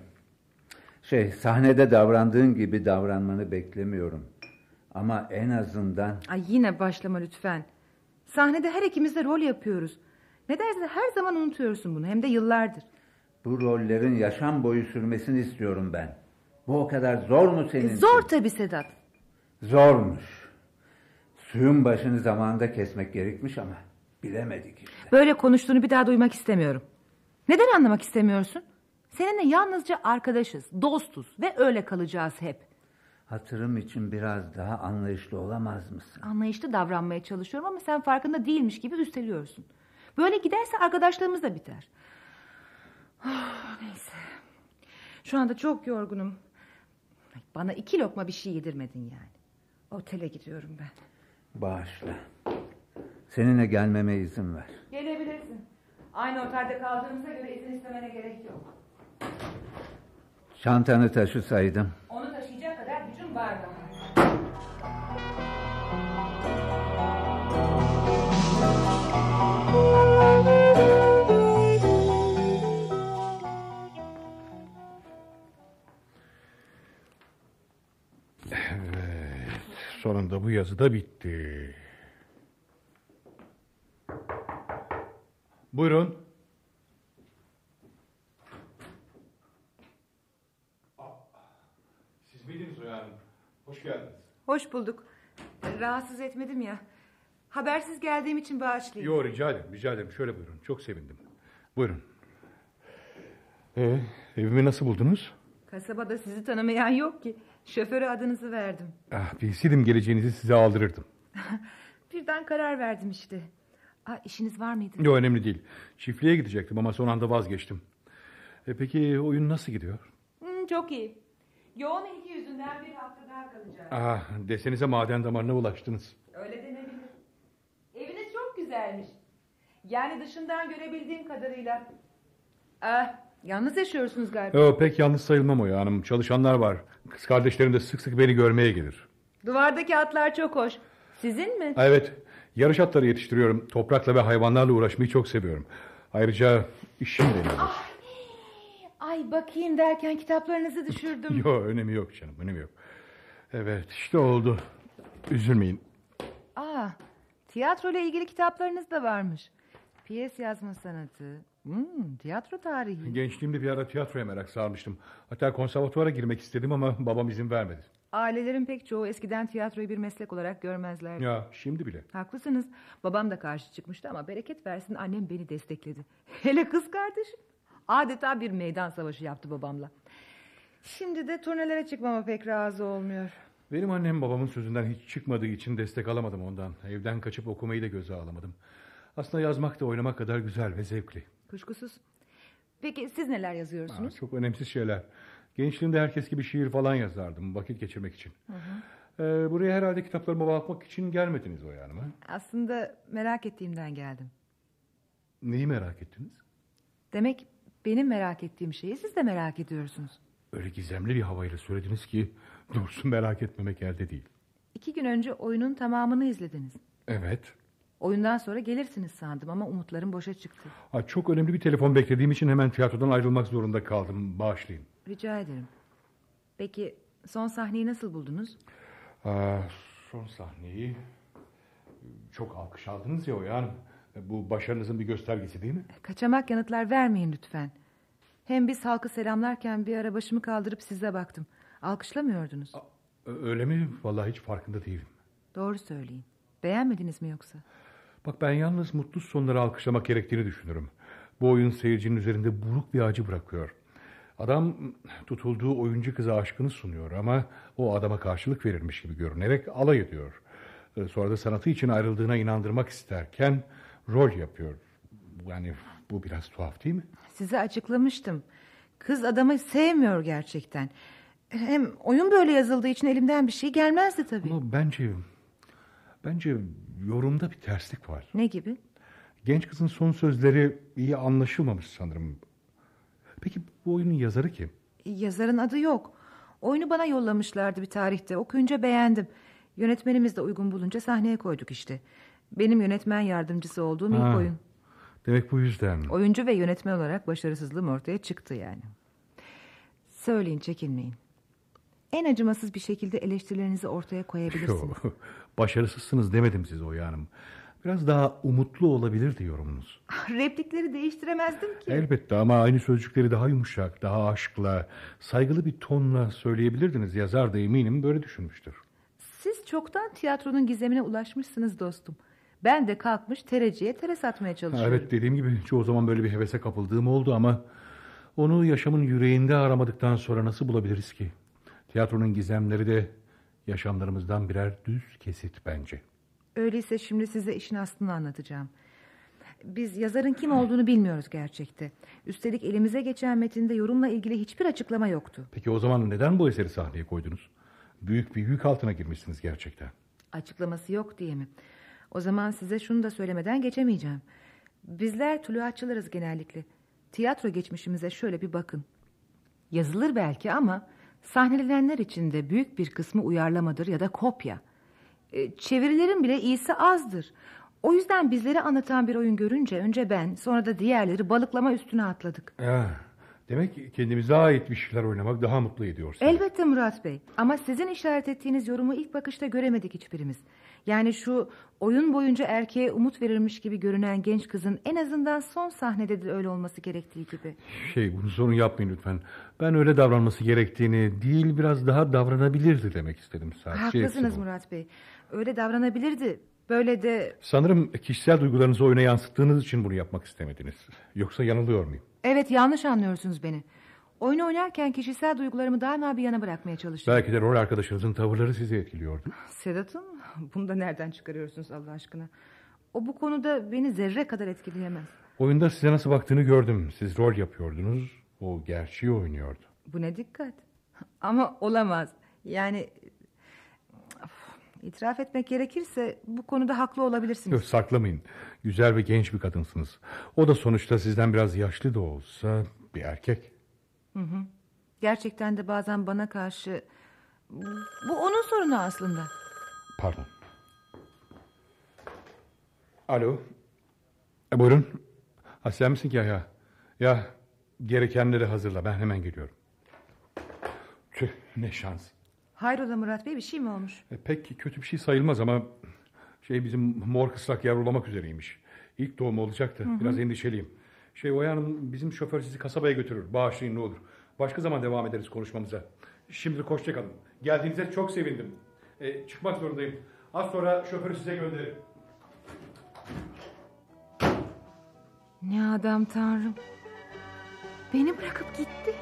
şey sahnede davrandığın gibi davranmanı beklemiyorum. Ama en azından Ay yine başlama lütfen. Sahnede her ikimiz de rol yapıyoruz. Ne dersin her zaman unutuyorsun bunu hem de yıllardır. bu rollerin yaşam boyu sürmesini istiyorum ben. Bu o kadar zor mu senin için? zor tabii Sedat. Zormuş. Suyun başını zamanında kesmek gerekmiş ama bilemedik işte. Böyle konuştuğunu bir daha duymak istemiyorum. Neden anlamak istemiyorsun? Seninle yalnızca arkadaşız, dostuz ve öyle kalacağız hep. Hatırım için biraz daha anlayışlı olamaz mısın? Anlayışlı davranmaya çalışıyorum ama sen farkında değilmiş gibi üsteliyorsun. Böyle giderse arkadaşlığımız da biter. Ah, neyse. Şu anda çok yorgunum. Ay, Bana iki lokma bir şey yedirmedin yani. Otele gidiyorum ben. Bağışla. Seninle gelmeme izin ver. Gelebilirsin. Aynı otelde kaldığımıza göre izin istemene gerek yok. Çantanı taşısaydım. Onu taşıyacak kadar gücüm var daha. Sonunda bu yazı da bitti. Buyurun. Siz miydiniz Oya Hanım? Hoş geldiniz. Hoş bulduk. Rahatsız etmedim ya. Habersiz geldiğim için bağışlayın. Yo rica ederim, rica ederim. Şöyle buyurun. Çok sevindim. Buyurun. Ee, evimi nasıl buldunuz? Kasabada sizi tanımayan yok ki. Şoföre adınızı verdim. Ah, bilseydim geleceğinizi size aldırırdım. Birden karar verdim işte. Aa, işiniz var mıydı? Yok önemli değil. Çiftliğe gidecektim ama son anda vazgeçtim. E, peki oyun nasıl gidiyor? Hmm, çok iyi. Yoğun ilgi yüzünden bir hafta daha kalacağım. Ah, desenize maden damarına ulaştınız. Öyle denebilir. Eviniz çok güzelmiş. Yani dışından görebildiğim kadarıyla. Ah, Yalnız yaşıyorsunuz galiba. Yo, pek yalnız sayılmam Oya Hanım. Çalışanlar var. Kız kardeşlerim de sık sık beni görmeye gelir. Duvardaki atlar çok hoş. Sizin mi? Evet, yarış atları yetiştiriyorum. Toprakla ve hayvanlarla uğraşmayı çok seviyorum. Ayrıca işim de nedir? Ay bakayım derken kitaplarınızı düşürdüm. Yok, önemi yok canım, önemi yok. Evet, işte oldu. Üzülmeyin. Aa, tiyatro ile ilgili kitaplarınız da varmış. Piyes yazma sanatı, hmm, tiyatro tarihi. Gençliğimde bir ara tiyatroya merak sarmıştım. Hatta konservatuvara girmek istedim ama babam izin vermedi. Ailelerin pek çoğu eskiden tiyatroyu bir meslek olarak görmezlerdi. Ya şimdi bile. Haklısınız. Babam da karşı çıkmıştı ama bereket versin annem beni destekledi. Hele kız kardeşim. Adeta bir meydan savaşı yaptı babamla. Şimdi de turnelere çıkmama pek razı olmuyor. Benim annem babamın sözünden hiç çıkmadığı için destek alamadım ondan. Evden kaçıp okumayı da göze alamadım. Aslında yazmak da oynamak kadar güzel ve zevkli. Kuşkusuz. Peki siz neler Ha, yazıyorsunuz? çok önemsiz şeyler. Gençliğimde herkes gibi şiir falan yazardım vakit geçirmek için. Ee, buraya herhalde kitaplarıma bakmak için gelmediniz o yanıma. Aslında merak ettiğimden geldim. Neyi merak ettiniz? Demek benim merak ettiğim şeyi siz de merak ediyorsunuz. Öyle gizemli bir havayla söylediniz ki doğrusu merak etmemek elde değil. İki gün önce oyunun tamamını izlediniz. Evet. Oyundan sonra gelirsiniz sandım ama umutlarım boşa çıktı. Ha, çok önemli bir telefon beklediğim için hemen tiyatrodan ayrılmak zorunda kaldım. Bağışlayın. Rica ederim. Peki son sahneyi nasıl buldunuz? Aa, son sahneyi çok alkış aldınız ya o hanım. Bu başarınızın bir göstergesi değil mi? Kaçamak yanıtlar vermeyin lütfen. Hem biz halkı selamlarken bir ara başımı kaldırıp size baktım. Alkışlamıyordunuz. Ö- Öyle mi? Vallahi hiç farkında değilim. Doğru söyleyin. Beğenmediniz mi yoksa? Bak ben yalnız mutlu sonları alkışlamak gerektiğini düşünürüm. Bu oyun seyircinin üzerinde buruk bir acı bırakıyor. Adam tutulduğu oyuncu kıza aşkını sunuyor ama o adama karşılık verirmiş gibi görünerek alay ediyor. Ee, Sonra da sanatı için ayrıldığına inandırmak isterken rol yapıyor. Yani bu biraz tuhaf değil mi? Size açıklamıştım. Kız adamı sevmiyor gerçekten. Hem oyun böyle yazıldığı için elimden bir şey gelmezdi tabii. Ama bence bence yorumda bir terslik var. Ne gibi? Genç kızın son sözleri iyi anlaşılmamış sanırım. Peki bu oyunun yazarı kim? Yazarın adı yok. Oyunu bana yollamışlardı bir tarihte. Okuyunca beğendim. Yönetmenimiz de uygun bulunca sahneye koyduk işte. Benim yönetmen yardımcısı olduğum ilk Ha. oyun. Demek bu yüzden. Oyuncu ve yönetmen olarak başarısızlığım ortaya çıktı yani. Söyleyin çekinmeyin. En acımasız bir şekilde eleştirilerinizi ortaya koyabilirsiniz. Başarısızsınız demedim size o hanım. Biraz daha umutlu olabilirdi yorumunuz. Replikleri değiştiremezdim ki. Elbette ama aynı sözcükleri daha yumuşak, daha aşkla, saygılı bir tonla söyleyebilirdiniz. Yazar da eminim böyle düşünmüştür. Siz çoktan tiyatronun gizemine ulaşmışsınız dostum. Ben de kalkmış tereciye tere satmaya çalışıyorum. Evet dediğim gibi çoğu zaman böyle bir hevese kapıldığım oldu ama onu yaşamın yüreğinde aramadıktan sonra nasıl bulabiliriz ki? Tiyatronun gizemleri de yaşamlarımızdan birer düz kesit bence. Öyleyse şimdi size işin aslını anlatacağım. Biz yazarın kim olduğunu bilmiyoruz gerçekte. Üstelik elimize geçen metinde yorumla ilgili hiçbir açıklama yoktu. Peki o zaman neden bu eseri sahneye koydunuz? Büyük bir yük altına girmişsiniz gerçekten. Açıklaması yok diye mi? O zaman size şunu da söylemeden geçemeyeceğim. Bizler tuluatçılarız genellikle. Tiyatro geçmişimize şöyle bir bakın. Yazılır belki ama sahnelenenler içinde büyük bir kısmı uyarlamadır ya da kopya. E, çevirilerin bile iyisi azdır. O yüzden bizleri anlatan bir oyun görünce önce ben sonra da diğerleri balıklama üstüne atladık. Ya, demek ki kendimize ait bir şeyler oynamak daha mutlu ediyor sizi. Elbette Murat Bey. Ama sizin işaret ettiğiniz yorumu ilk bakışta göremedik hiçbirimiz. Yani şu oyun boyunca erkeğe umut verirmiş gibi görünen genç kızın en azından son sahnede de öyle olması gerektiği gibi. Şey bunu sorun yapmayın lütfen. Ben öyle davranması gerektiğini değil biraz daha davranabilirdi demek istedim sadece. Haklısınız Hepsi bu. Murat Bey. Öyle davranabilirdi. Böyle de Sanırım kişisel duygularınızı oyuna yansıttığınız için bunu yapmak istemediniz. Yoksa yanılıyor muyum? evet yanlış anlıyorsunuz beni. Oyunu oynarken kişisel duygularımı daima bir yana bırakmaya çalıştım. Belki de rol arkadaşınızın tavırları sizi etkiliyordu. Sedat'ım bunu da nereden çıkarıyorsunuz Allah aşkına? O bu konuda beni zerre kadar etkileyemez. Oyunda size nasıl baktığını gördüm. Siz rol yapıyordunuz. O gerçeği oynuyordu. Bu ne dikkat. Ama olamaz. Yani of, itiraf etmek gerekirse bu konuda haklı olabilirsiniz. Yok saklamayın. Güzel ve genç bir kadınsınız. O da sonuçta sizden biraz yaşlı da olsa Bir erkek. Gerçekten de bazen bana karşı... Bu onun sorunu aslında. Pardon. Alo. E, buyurun. Ha, sen misin ki ya? Ya gerekenleri hazırla ben hemen geliyorum. Tüh ne şans. Hayrola Murat Bey bir şey mi olmuş? E, pek kötü bir şey sayılmaz ama şey bizim mor kısrak yavrulamak üzereymiş. İlk doğumu olacaktı. Biraz endişeliyim. Şey Oya Hanım bizim şoför sizi kasabaya götürür. Bağışlayın ne olur. Başka zaman devam ederiz konuşmamıza. Şimdilik hoşçakalın. Geldiğinize çok sevindim. E, çıkmak zorundayım. Az sonra şoförü size gönderirim. Ne adam tanrım. Beni bırakıp gitti.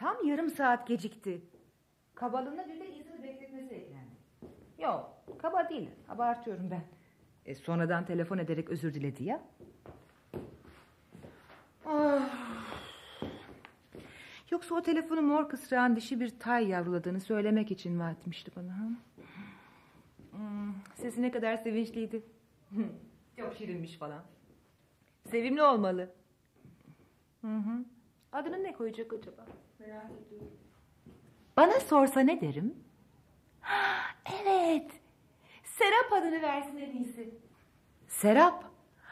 Tam yarım saat gecikti. Kabalığına bir de insanı bekletmesi eklendi. Yok kaba değil abartıyorum ben. E, sonradan telefon ederek özür diledi ya. Ah. Yoksa o telefonu mor kısrağın dişi bir tay yavruladığını söylemek için mi atmıştı bana? Ha? Hmm, sesi ne kadar sevinçliydi. Çok şirinmiş falan. Sevimli olmalı. Hı hı. Adını ne koyacak acaba? Merak ediyorum. Bana sorsa ne derim? Ha, evet. Serap adını versin en iyisi. Serap.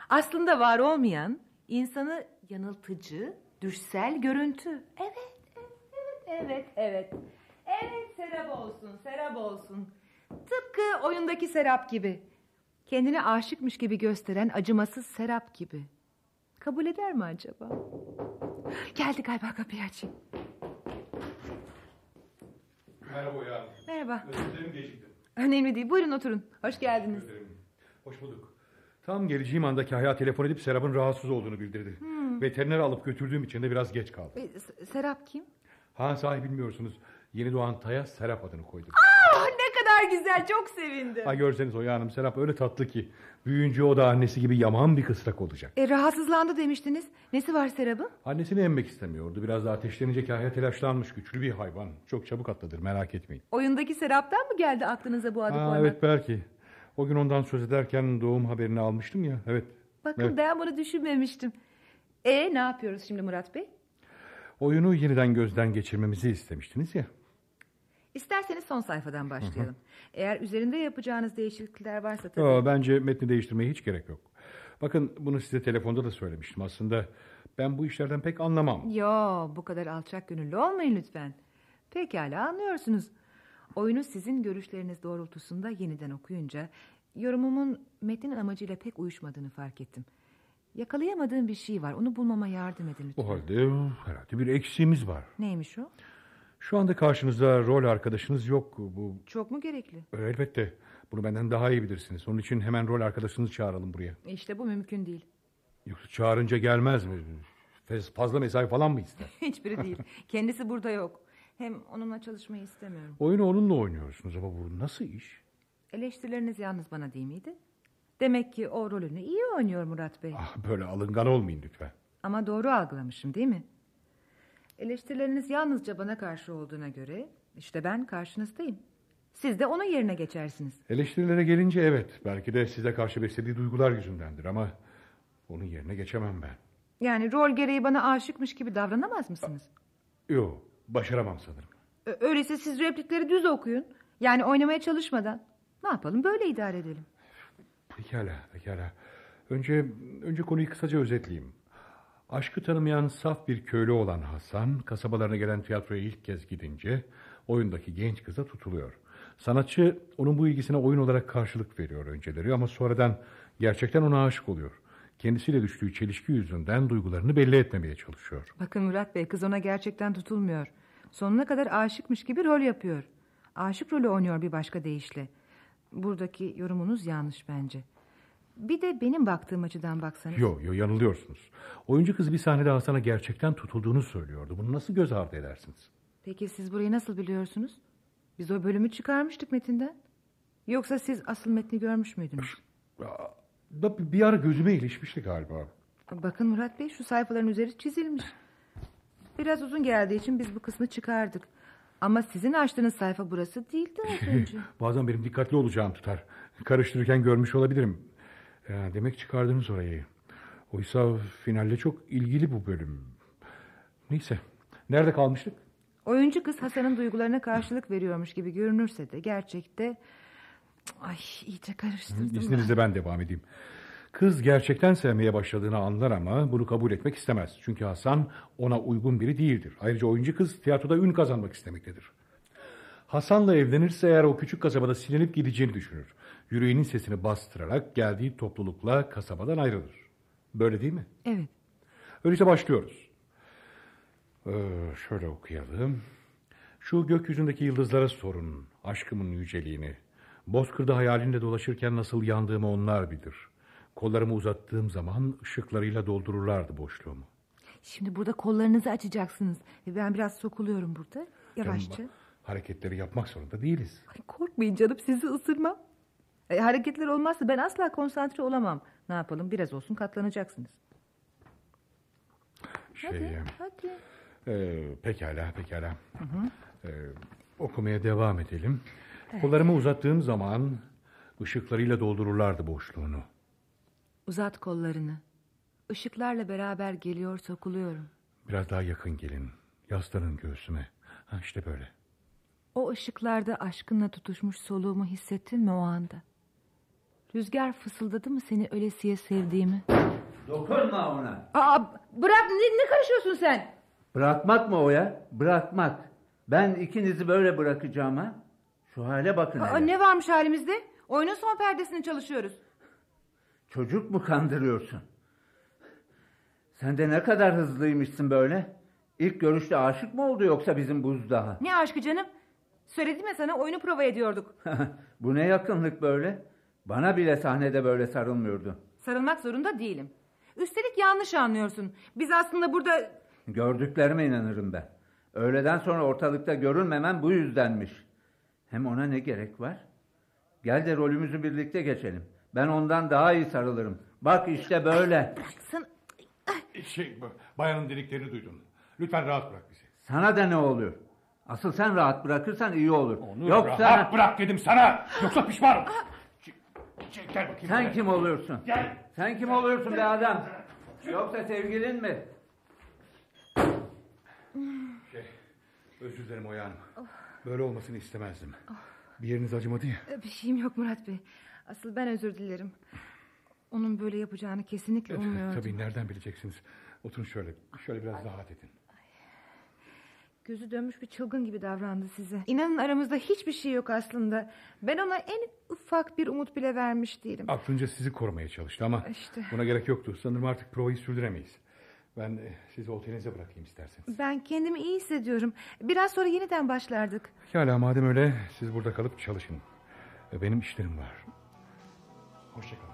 Aslında var olmayan, insanı yanıltıcı, düşsel görüntü. Evet, evet, evet, evet. Evet Serap olsun, Serap olsun. Tıpkı oyundaki Serap gibi. Kendine aşıkmış gibi gösteren acımasız Serap gibi. Kabul eder mi acaba? Geldi galiba kapıyı açayım. Merhaba Hanım. Merhaba. Özür dilerim geciktim. Önemli değil. Buyurun oturun. Hoş geldiniz. Hoş bulduk. Tam geleceğim andaki Kahya telefon edip Serap'ın rahatsız olduğunu bildirdi. Veterinere alıp götürdüğüm için de biraz geç kaldım. E, S- Serap kim? Ha sahi bilmiyorsunuz. Yeni doğan Tay'a Serap adını koydum. Oh, ne kadar güzel. Çok sevindim. Ha görseniz Oya Hanım Serap öyle tatlı ki. Büyüyünce o da annesi gibi yaman bir kısrak olacak. E, rahatsızlandı demiştiniz. Nesi var Serap'ın? Annesini emmek istemiyordu. Biraz daha ateşlenince Kahya telaşlanmış. Güçlü bir hayvan. Çok çabuk atladır merak etmeyin. Oyundaki Serap'tan mı geldi aklınıza bu adı Ha, koymak? evet belki. O gün ondan söz ederken doğum haberini almıştım ya. Evet. Bakın Evet. ben bunu düşünmemiştim. E ne yapıyoruz şimdi Murat Bey? Oyunu yeniden gözden geçirmemizi istemiştiniz ya. İsterseniz son sayfadan başlayalım. Eğer üzerinde yapacağınız değişiklikler varsa tabii. Yo, bence metni değiştirmeye hiç gerek yok. Bakın bunu size telefonda da söylemiştim. Aslında ben bu işlerden pek anlamam. Yo bu kadar alçak gönüllü olmayın lütfen. Pekala anlıyorsunuz. Oyunu sizin görüşleriniz doğrultusunda yeniden okuyunca... ...yorumumun metnin amacıyla pek uyuşmadığını fark ettim. Yakalayamadığım bir şey var. Onu bulmama yardım edin lütfen. O halde herhalde bir eksiğimiz var. Neymiş o? Şu anda karşınızda rol arkadaşınız yok. Bu Çok mu gerekli? elbette. Bunu benden daha iyi bilirsiniz. Onun için hemen rol arkadaşınızı çağıralım buraya. İşte bu mümkün değil. Yoksa çağırınca gelmez mi? Fez- Fazla mesai falan mı ister? Hiçbiri değil. Kendisi burada yok. Hem onunla çalışmayı istemiyorum. Oyunu onunla oynuyorsunuz ama bu nasıl iş? Eleştirileriniz yalnız bana değil miydi? Demek ki o rolünü iyi oynuyor Murat Bey. Ah, böyle alıngan olmayın lütfen. Ama doğru algılamışım değil mi? Eleştirileriniz yalnızca bana karşı olduğuna göre işte ben karşınızdayım. Siz de onun yerine geçersiniz. Eleştirilere gelince evet. Belki de size karşı beslediği duygular yüzündendir ama onun yerine geçemem ben. Yani rol gereği bana aşıkmış gibi davranamaz mısınız? Yok, başaramam sanırım. Ö- Öyleyse siz replikleri düz okuyun. Yani oynamaya çalışmadan. Ne yapalım böyle idare edelim. Pekala, pekala. Önce, önce konuyu kısaca özetleyeyim. Aşkı tanımayan saf bir köylü olan Hasan, kasabalarına gelen tiyatroya ilk kez gidince oyundaki genç kıza tutuluyor. Sanatçı onun bu ilgisine oyun olarak karşılık veriyor önceleri ama sonradan gerçekten ona aşık oluyor. Kendisiyle düştüğü çelişki yüzünden duygularını belli etmemeye çalışıyor. Bakın Murat Bey kız ona gerçekten tutulmuyor. Sonuna kadar aşıkmış gibi rol yapıyor. Aşık rolü oynuyor bir başka deyişle. Buradaki yorumunuz yanlış bence. Bir de benim baktığım açıdan baksanız. Yok, yok yanılıyorsunuz. Oyuncu kız bir sahnede Hasan'a gerçekten tutulduğunu söylüyordu. Bunu nasıl göz ardı edersiniz? Peki siz burayı nasıl biliyorsunuz? Biz o bölümü çıkarmıştık metinden. Yoksa siz asıl metni görmüş müydünüz? Da bir ara gözüme ilişmişti galiba. Bakın Murat Bey şu sayfaların üzeri çizilmiş. Biraz uzun geldiği için biz bu kısmı çıkardık. Ama sizin açtığınız sayfa burası değildi az önce. Bazen benim dikkatli olacağım tutar. Karıştırırken görmüş olabilirim. Demek çıkardınız orayı. Oysa finalle çok ilgili bu bölüm. Neyse. Nerede kalmıştık? Oyuncu kız Hasan'ın duygularına karşılık veriyormuş gibi görünürse de gerçekte... Ay iyice karıştırdım. İzninizle ben devam edeyim. Kız gerçekten sevmeye başladığını anlar ama bunu kabul etmek istemez. Çünkü Hasan ona uygun biri değildir. Ayrıca oyuncu kız tiyatroda ün kazanmak istemektedir. Hasan'la evlenirse eğer o küçük kasabada silinip gideceğini düşünür. Yüreğinin sesini bastırarak geldiği toplulukla kasabadan ayrılır. Böyle değil mi? Evet. Öyleyse başlıyoruz. Ee, şöyle okuyalım. Şu gökyüzündeki yıldızlara sorun aşkımın yüceliğini. Bozkırda hayalinle dolaşırken nasıl yandığımı onlar bilir. Kollarımı uzattığım zaman ışıklarıyla doldururlardı boşluğumu. Şimdi burada kollarınızı açacaksınız. Ben biraz sokuluyorum burada. Canım, Yavaşça. hareketleri yapmak zorunda değiliz. Ay, korkmayın canım sizi ısırmam. E, hareketler olmazsa ben asla konsantre olamam. Ne yapalım biraz olsun katlanacaksınız. Şey, Hadi, e, hadi. e, pekala, pekala. E, okumaya devam edelim. Kollarımı uzattığım zaman ışıklarıyla doldururlardı boşluğunu. Uzat kollarını. Işıklarla beraber geliyor sokuluyorum. Biraz daha yakın gelin. Yaslanın göğsüme. Ha, işte böyle. O ışıklarda aşkınla tutuşmuş soluğumu hissettin mi o anda? Rüzgar fısıldadı mı seni ölesiye sevdiğimi? Dokunma ona. Aa, bırak ne, ne karışıyorsun sen? Bırakmak mı o ya? Bırakmak. Ben ikinizi böyle bırakacağım ha? Şu hale bakın Aa, hele. ne varmış halimizde? Oyunun son perdesini çalışıyoruz. Çocuk mu kandırıyorsun? Sen de ne kadar hızlıymışsın böyle? İlk görüşte aşık mı oldu yoksa bizim buzdağı? Ne aşkı canım? Söyledim ya sana oyunu prova ediyorduk. Bu ne yakınlık böyle? Bana bile sahnede böyle sarılmıyordu. Sarılmak zorunda değilim. Üstelik yanlış anlıyorsun. Biz aslında burada... Gördüklerime inanırım ben. Öğleden sonra ortalıkta görünmemem bu yüzdenmiş. Hem ona ne gerek var? Gel de rolümüzü birlikte geçelim. Ben ondan daha iyi sarılırım. Bak işte böyle. Bıraksın. Şey, bayanın dediklerini duydun. Lütfen rahat bırak bizi. Sana da ne oluyor? Asıl sen rahat bırakırsan iyi olur. Onu Yoksa rahat bırak dedim sana. Yoksa pişmanım. Ç- ç- gel bakayım. sen buraya. kim oluyorsun? Gel. Sen kim oluyorsun be adam? Yoksa sevgilin mi? Şey, özür dilerim Oya Hanım. Böyle olmasını istemezdim. Bir yeriniz acımadı ya. Bir şeyim yok Murat Bey. Asıl ben özür dilerim. Onun böyle yapacağını kesinlikle ummuyordum. Tabii nereden bileceksiniz? Oturun şöyle. Şöyle biraz rahat edin. Gözü dönmüş bir çılgın gibi davrandı size. İnanın aramızda hiçbir şey yok aslında. Ben ona en ufak bir umut bile vermiş değilim. Aklınca sizi korumaya çalıştı ama İşte. buna gerek yoktu. Sanırım artık provayı sürdüremeyiz. Ben e, sizi otelinize bırakayım isterseniz. Ben kendimi iyi hissediyorum. Biraz sonra yeniden başlardık. Pekala madem öyle siz burada kalıp çalışın. Benim işlerim var. Hoşçakalın.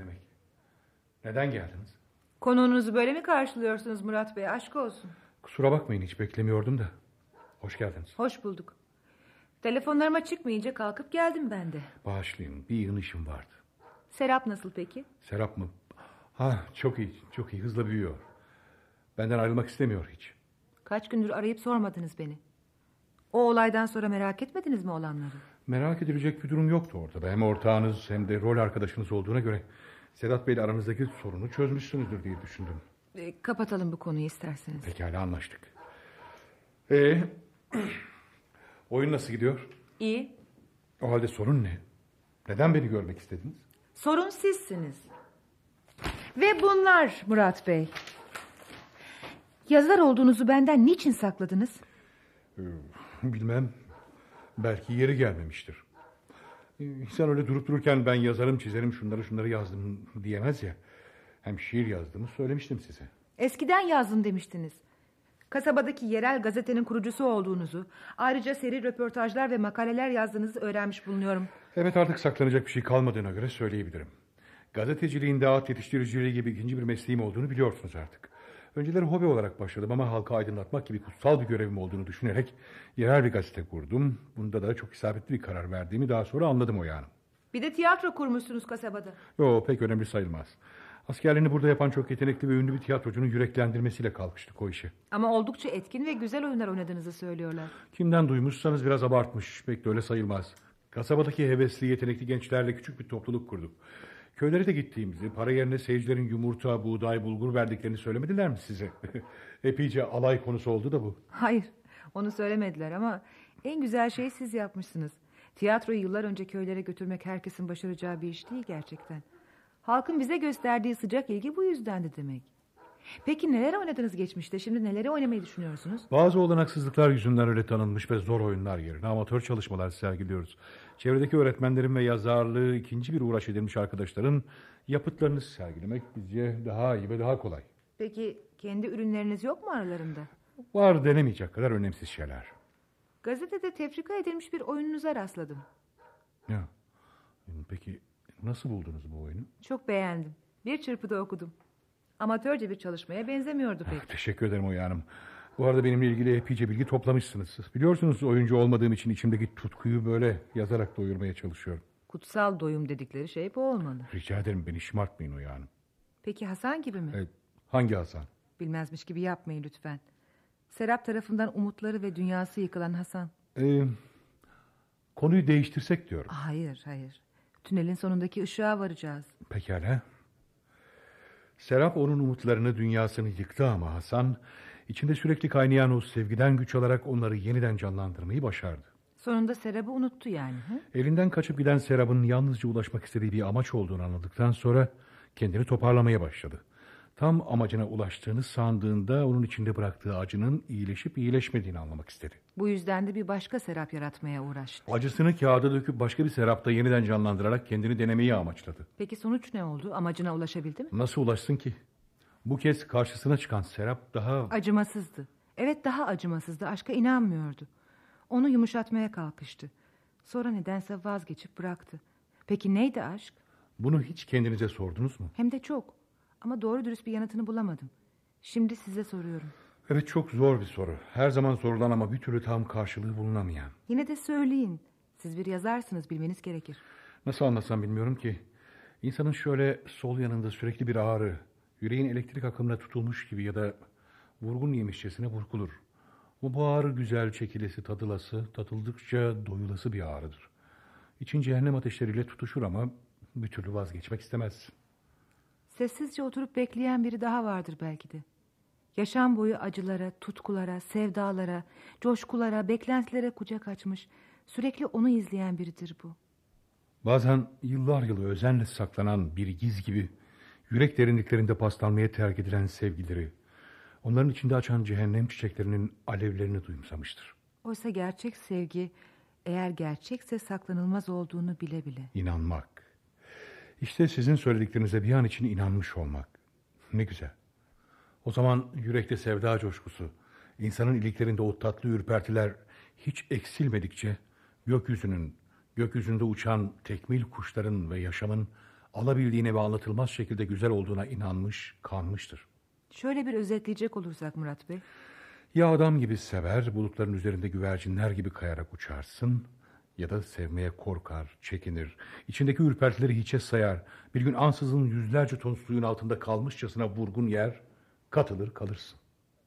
Demek. Neden geldiniz? Konuğunuzu böyle mi karşılıyorsunuz Murat Bey? Aşk olsun. Kusura bakmayın hiç beklemiyordum da. Hoş geldiniz. Hoş bulduk. Telefonlarıma çıkmayınca kalkıp geldim ben de. Bağışlayın bir yığın işim vardı. Serap nasıl peki? Serap mı? Ha çok iyi çok iyi hızla büyüyor. Benden ayrılmak istemiyor hiç. Kaç gündür arayıp sormadınız beni. O olaydan sonra merak etmediniz mi olanları? Merak edilecek bir durum yoktu ortada. Hem ortağınız hem de rol arkadaşınız olduğuna göre... ...Sedat Bey'le aranızdaki sorunu çözmüşsünüzdür diye düşündüm. E, kapatalım bu konuyu isterseniz. Pekala anlaştık. Ee, oyun nasıl gidiyor? İyi. O halde sorun ne? Neden beni görmek istediniz? Sorun sizsiniz. Ve bunlar Murat Bey. Yazar olduğunuzu benden niçin sakladınız? Bilmem. Belki yeri gelmemiştir. İnsan öyle durup dururken ben yazarım çizerim şunları şunları yazdım diyemez ya. Hem şiir yazdığımı söylemiştim size. Eskiden yazdım demiştiniz. Kasabadaki yerel gazetenin kurucusu olduğunuzu, ayrıca seri röportajlar ve makaleler yazdığınızı öğrenmiş bulunuyorum. Evet artık saklanacak bir şey kalmadığına göre söyleyebilirim. Gazeteciliğin at yetiştiriciliği gibi ikinci bir mesleğim olduğunu biliyorsunuz artık. Önceleri hobi olarak başladım ama halka aydınlatmak gibi kutsal bir görevim olduğunu düşünerek yerel bir gazete kurdum. Bunda da çok isabetli bir karar verdiğimi daha sonra anladım o yani. Bir de tiyatro kurmuşsunuz kasabada. Yo pek önemli sayılmaz. Askerliğini burada yapan çok yetenekli ve ünlü bir tiyatrocunun yüreklendirmesiyle kalkıştık o işi. Ama oldukça etkin ve güzel oyunlar oynadığınızı söylüyorlar. Kimden duymuşsanız biraz abartmış. Pek de öyle sayılmaz. Kasabadaki hevesli, yetenekli gençlerle küçük bir topluluk kurduk. Köylere de gittiğimizi, para yerine seyircilerin yumurta, buğday, bulgur verdiklerini söylemediler mi size? Epeyce alay konusu oldu da bu. Hayır, onu söylemediler ama en güzel şeyi siz yapmışsınız. Tiyatroyu yıllar önce köylere götürmek herkesin başaracağı bir iş değil gerçekten. Halkın bize gösterdiği sıcak ilgi bu yüzdendi demek. Peki neler oynadınız geçmişte? Şimdi neleri oynamayı düşünüyorsunuz? Bazı olanaksızlıklar yüzünden öyle tanınmış ve zor oyunlar yerine amatör çalışmalar sergiliyoruz. Çevredeki öğretmenlerin ve yazarlığı ikinci bir uğraş edilmiş arkadaşların yapıtlarını sergilemek bizce daha iyi ve daha kolay. Peki kendi ürünleriniz yok mu aralarında? Var denemeyecek kadar önemsiz şeyler. Gazetede tefrika edilmiş bir oyununuza rastladım. Ya, peki nasıl buldunuz bu oyunu? Çok beğendim. Bir çırpıda okudum. Amatörce bir çalışmaya benzemiyordu pek. Teşekkür ederim Oya Hanım. Bu arada benimle ilgili epeyce bilgi toplamışsınız. Biliyorsunuz oyuncu olmadığım için içimdeki tutkuyu böyle yazarak doyurmaya çalışıyorum. Kutsal doyum dedikleri şey bu olmalı. Rica ederim beni şımartmayın Oya Hanım. Peki Hasan gibi mi? Evet, hangi Hasan? Bilmezmiş gibi yapmayın lütfen. Serap tarafından umutları ve dünyası yıkılan Hasan. Ee, konuyu değiştirsek diyorum. Hayır, hayır. Tünelin sonundaki ışığa varacağız. Pekala. Serap onun umutlarını, dünyasını yıktı ama Hasan... ...içinde sürekli kaynayan o sevgiden güç alarak onları yeniden canlandırmayı başardı. Sonunda Serap'ı unuttu yani. Hı? Elinden kaçıp giden Serap'ın yalnızca ulaşmak istediği bir amaç olduğunu anladıktan sonra... ...kendini toparlamaya başladı. Tam amacına ulaştığını sandığında onun içinde bıraktığı acının iyileşip iyileşmediğini anlamak istedi. Bu yüzden de bir başka Serap yaratmaya uğraştı. Acısını kağıda döküp başka bir Serap'ta yeniden canlandırarak kendini denemeyi amaçladı. Peki sonuç ne oldu? Amacına ulaşabildi mi? Nasıl ulaşsın ki? Bu kez karşısına çıkan Serap daha... Acımasızdı. Evet daha acımasızdı. Aşka inanmıyordu. Onu yumuşatmaya kalkıştı. Sonra nedense vazgeçip bıraktı. Peki neydi aşk? Bunu hiç kendinize sordunuz mu? Hem de çok. Ama doğru dürüst bir yanıtını bulamadım. Şimdi size soruyorum. Evet çok zor bir soru. Her zaman sorulan ama bir türlü tam karşılığı bulunamayan. Yine de söyleyin. Siz bir yazarsınız bilmeniz gerekir. Nasıl anlatsam bilmiyorum ki. İnsanın şöyle sol yanında sürekli bir ağrı, yüreğin elektrik akımına tutulmuş gibi ya da vurgun yemişçesine burkulur. Bu, bu ağrı güzel çekilesi, tadılası, tatıldıkça doyulası bir ağrıdır. İçin cehennem ateşleriyle tutuşur ama bir türlü vazgeçmek istemez. Sessizce oturup bekleyen biri daha vardır belki de. Yaşam boyu acılara, tutkulara, sevdalara, coşkulara, beklentilere kucak açmış, sürekli onu izleyen biridir bu. Bazen yıllar yılı özenle saklanan bir giz gibi yürek derinliklerinde paslanmaya terk edilen sevgileri, onların içinde açan cehennem çiçeklerinin alevlerini duyumsamıştır. Oysa gerçek sevgi, eğer gerçekse saklanılmaz olduğunu bile bile. İnanmak. İşte sizin söylediklerinize bir an için inanmış olmak. Ne güzel. O zaman yürekte sevda coşkusu, insanın iliklerinde o tatlı ürpertiler hiç eksilmedikçe gökyüzünün, gökyüzünde uçan tekmil kuşların ve yaşamın alabildiğine ve anlatılmaz şekilde güzel olduğuna inanmış, kanmıştır. Şöyle bir özetleyecek olursak Murat Bey. Ya adam gibi sever, bulutların üzerinde güvercinler gibi kayarak uçarsın ya da sevmeye korkar, çekinir, içindeki ürpertileri hiçe sayar, bir gün ansızın yüzlerce ton suyun altında kalmışçasına vurgun yer, katılır kalırsın.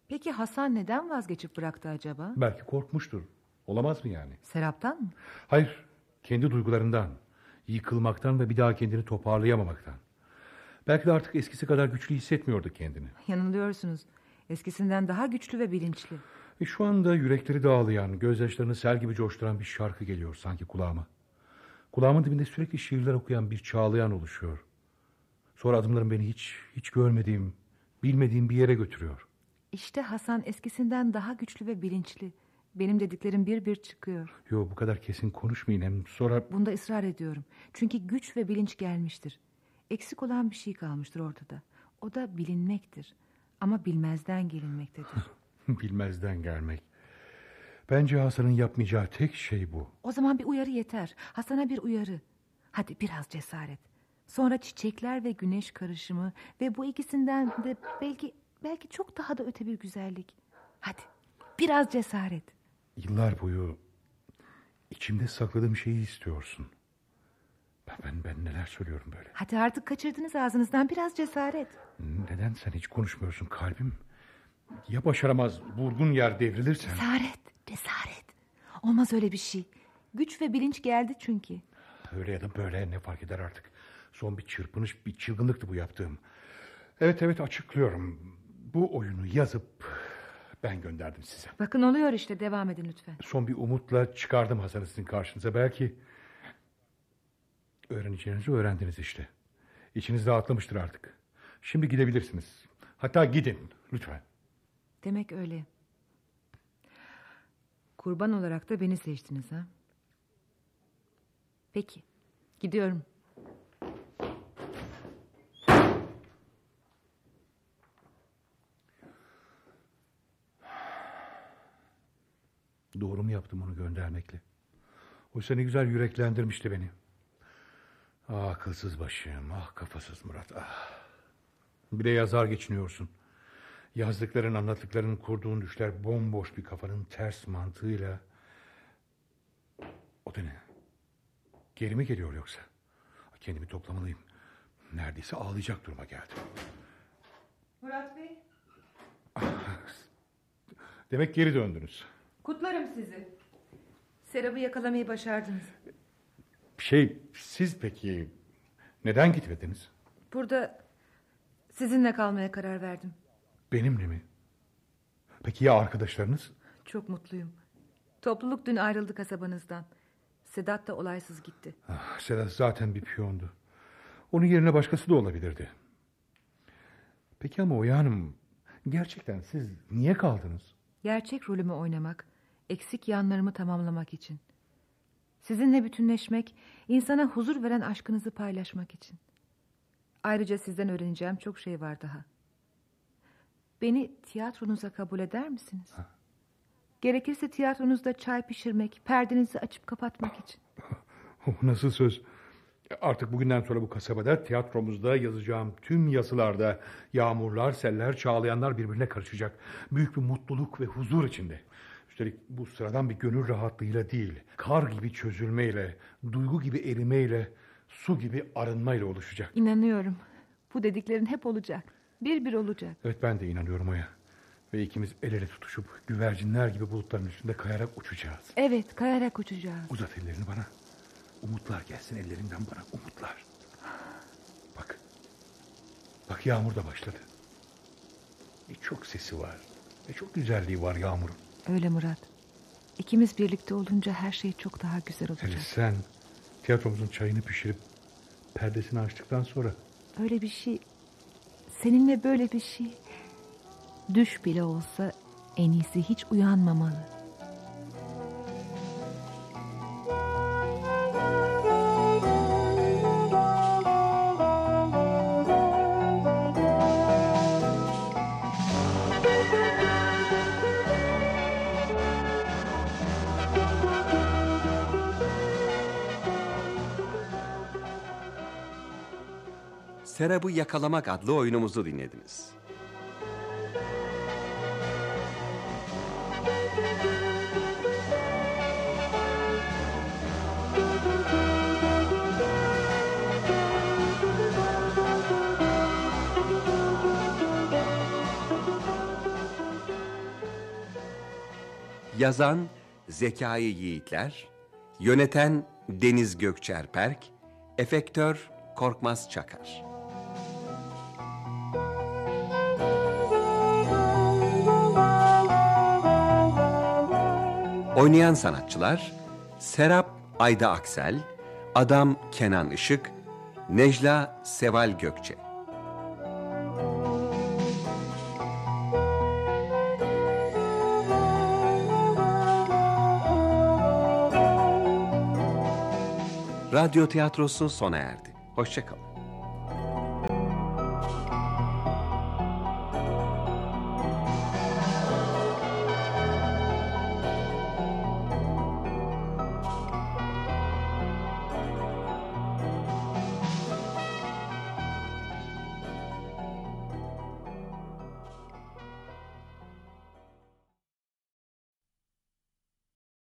Peki Hasan neden vazgeçip bıraktı acaba? Belki korkmuştur. Olamaz mı yani? Seraptan mı? Hayır, kendi duygularından, yıkılmaktan ve bir daha kendini toparlayamamaktan. Belki de artık eskisi kadar güçlü hissetmiyordu kendini. Yanılıyorsunuz. Eskisinden daha güçlü ve bilinçli. Ve şu anda yürekleri dağlayan, gözyaşlarını sel gibi coşturan bir şarkı geliyor sanki kulağıma. Kulağımın dibinde sürekli şiirler okuyan bir çağlayan oluşuyor. Sonra adımlarım beni hiç, hiç görmediğim, bilmediğim bir yere götürüyor. İşte Hasan eskisinden daha güçlü ve bilinçli. Benim dediklerim bir bir çıkıyor. Yo bu kadar kesin konuşmayın hem sonra... Bunda ısrar ediyorum. Çünkü güç ve bilinç gelmiştir. Eksik olan bir şey kalmıştır ortada. O da bilinmektir. Ama bilmezden gelinmektedir. Bilmezden gelmek. Bence Hasan'ın yapmayacağı tek şey bu. O zaman bir uyarı yeter. Hasan'a bir uyarı. Hadi biraz cesaret. Sonra çiçekler ve güneş karışımı ve bu ikisinden de belki belki çok daha da öte bir güzellik. Hadi biraz cesaret. Yıllar boyu içimde sakladığım şeyi istiyorsun. Ben, ben, ben neler söylüyorum böyle. Hadi artık kaçırdınız ağzınızdan biraz cesaret. Neden sen hiç konuşmuyorsun kalbim? Ya başaramaz vurgun yer devrilirsen? Cesaret, cesaret. Olmaz öyle bir şey. Güç ve bilinç geldi çünkü. Öyle ya da böyle ne fark eder artık. Son bir çırpınış, bir çılgınlıktı bu yaptığım. Evet evet açıklıyorum. Bu oyunu yazıp ben gönderdim size. Bakın oluyor işte devam edin lütfen. Son bir umutla çıkardım Hasan'ı sizin karşınıza. Belki öğreneceğinizi öğrendiniz işte. İçiniz rahatlamıştır artık. Şimdi gidebilirsiniz. Hatta gidin lütfen. Demek öyle. Kurban olarak da beni seçtiniz ha? Peki. Gidiyorum. Doğru mu yaptım onu göndermekle? Oysa ne güzel yüreklendirmişti beni. Ah akılsız başım, ah kafasız Murat, ah. Bir de yazar geçiniyorsun. Yazdıkların, anlattıkların, kurduğun düşler bomboş bir kafanın ters mantığıyla... O da ne? Geri mi geliyor yoksa? Kendimi toplamalıyım. Neredeyse ağlayacak duruma geldim. Murat Bey. Demek geri döndünüz. Kutlarım sizi. Serap'ı yakalamayı başardınız. Şey, siz peki neden gitmediniz? Burada sizinle kalmaya karar verdim. Benimle mi? Peki ya arkadaşlarınız? Çok mutluyum. Topluluk dün ayrıldı kasabanızdan. Sedat da olaysız gitti. Ah, Sedat zaten bir piyondu. Onun yerine başkası da olabilirdi. Peki ama Oya Hanım, gerçekten siz niye kaldınız? Gerçek rolümü oynamak, eksik yanlarımı tamamlamak için. Sizinle bütünleşmek, insana huzur veren aşkınızı paylaşmak için. Ayrıca sizden öğreneceğim çok şey var daha. Beni tiyatronuza kabul eder misiniz? Gerekirse tiyatronuzda çay pişirmek, perdenizi açıp kapatmak için. Nasıl söz? Artık bugünden sonra bu kasabada, tiyatromuzda yazacağım tüm yazılarda yağmurlar, seller, çağlayanlar birbirine karışacak. Büyük bir mutluluk ve huzur içinde. Üstelik bu sıradan bir gönül rahatlığıyla değil, kar gibi çözülmeyle, duygu gibi erimeyle, su gibi arınmayla oluşacak. İnanıyorum. Bu dediklerin hep olacak. Bir bir olacak. Evet ben de inanıyorum Oya. Ve ikimiz el ele tutuşup güvercinler gibi bulutların üstünde kayarak uçacağız. Evet, kayarak uçacağız. Uzat ellerini bana. Umutlar gelsin ellerinden bana umutlar. Bak. Bak yağmur da başladı. Ne çok sesi var. Ne çok güzelliği var yağmurun. Öyle Murat. İkimiz birlikte olunca her şey çok daha güzel Hele olacak. sen tiyatromuzun çayını pişirip perdesini açtıktan sonra Öyle bir şey, seninle böyle bir şey, düş bile olsa en iyisi hiç uyanmamalı. Serap'ı yakalamak adlı oyunumuzu dinlediniz. Yazan Zekai Yiğitler, yöneten Deniz Gökçerperk, efektör Korkmaz Çakar. Oynayan sanatçılar Serap Ayda Aksel, Adam Kenan Işık, Necla Seval Gökçe. Radyo tiyatrosu sona erdi. Hoşçakalın.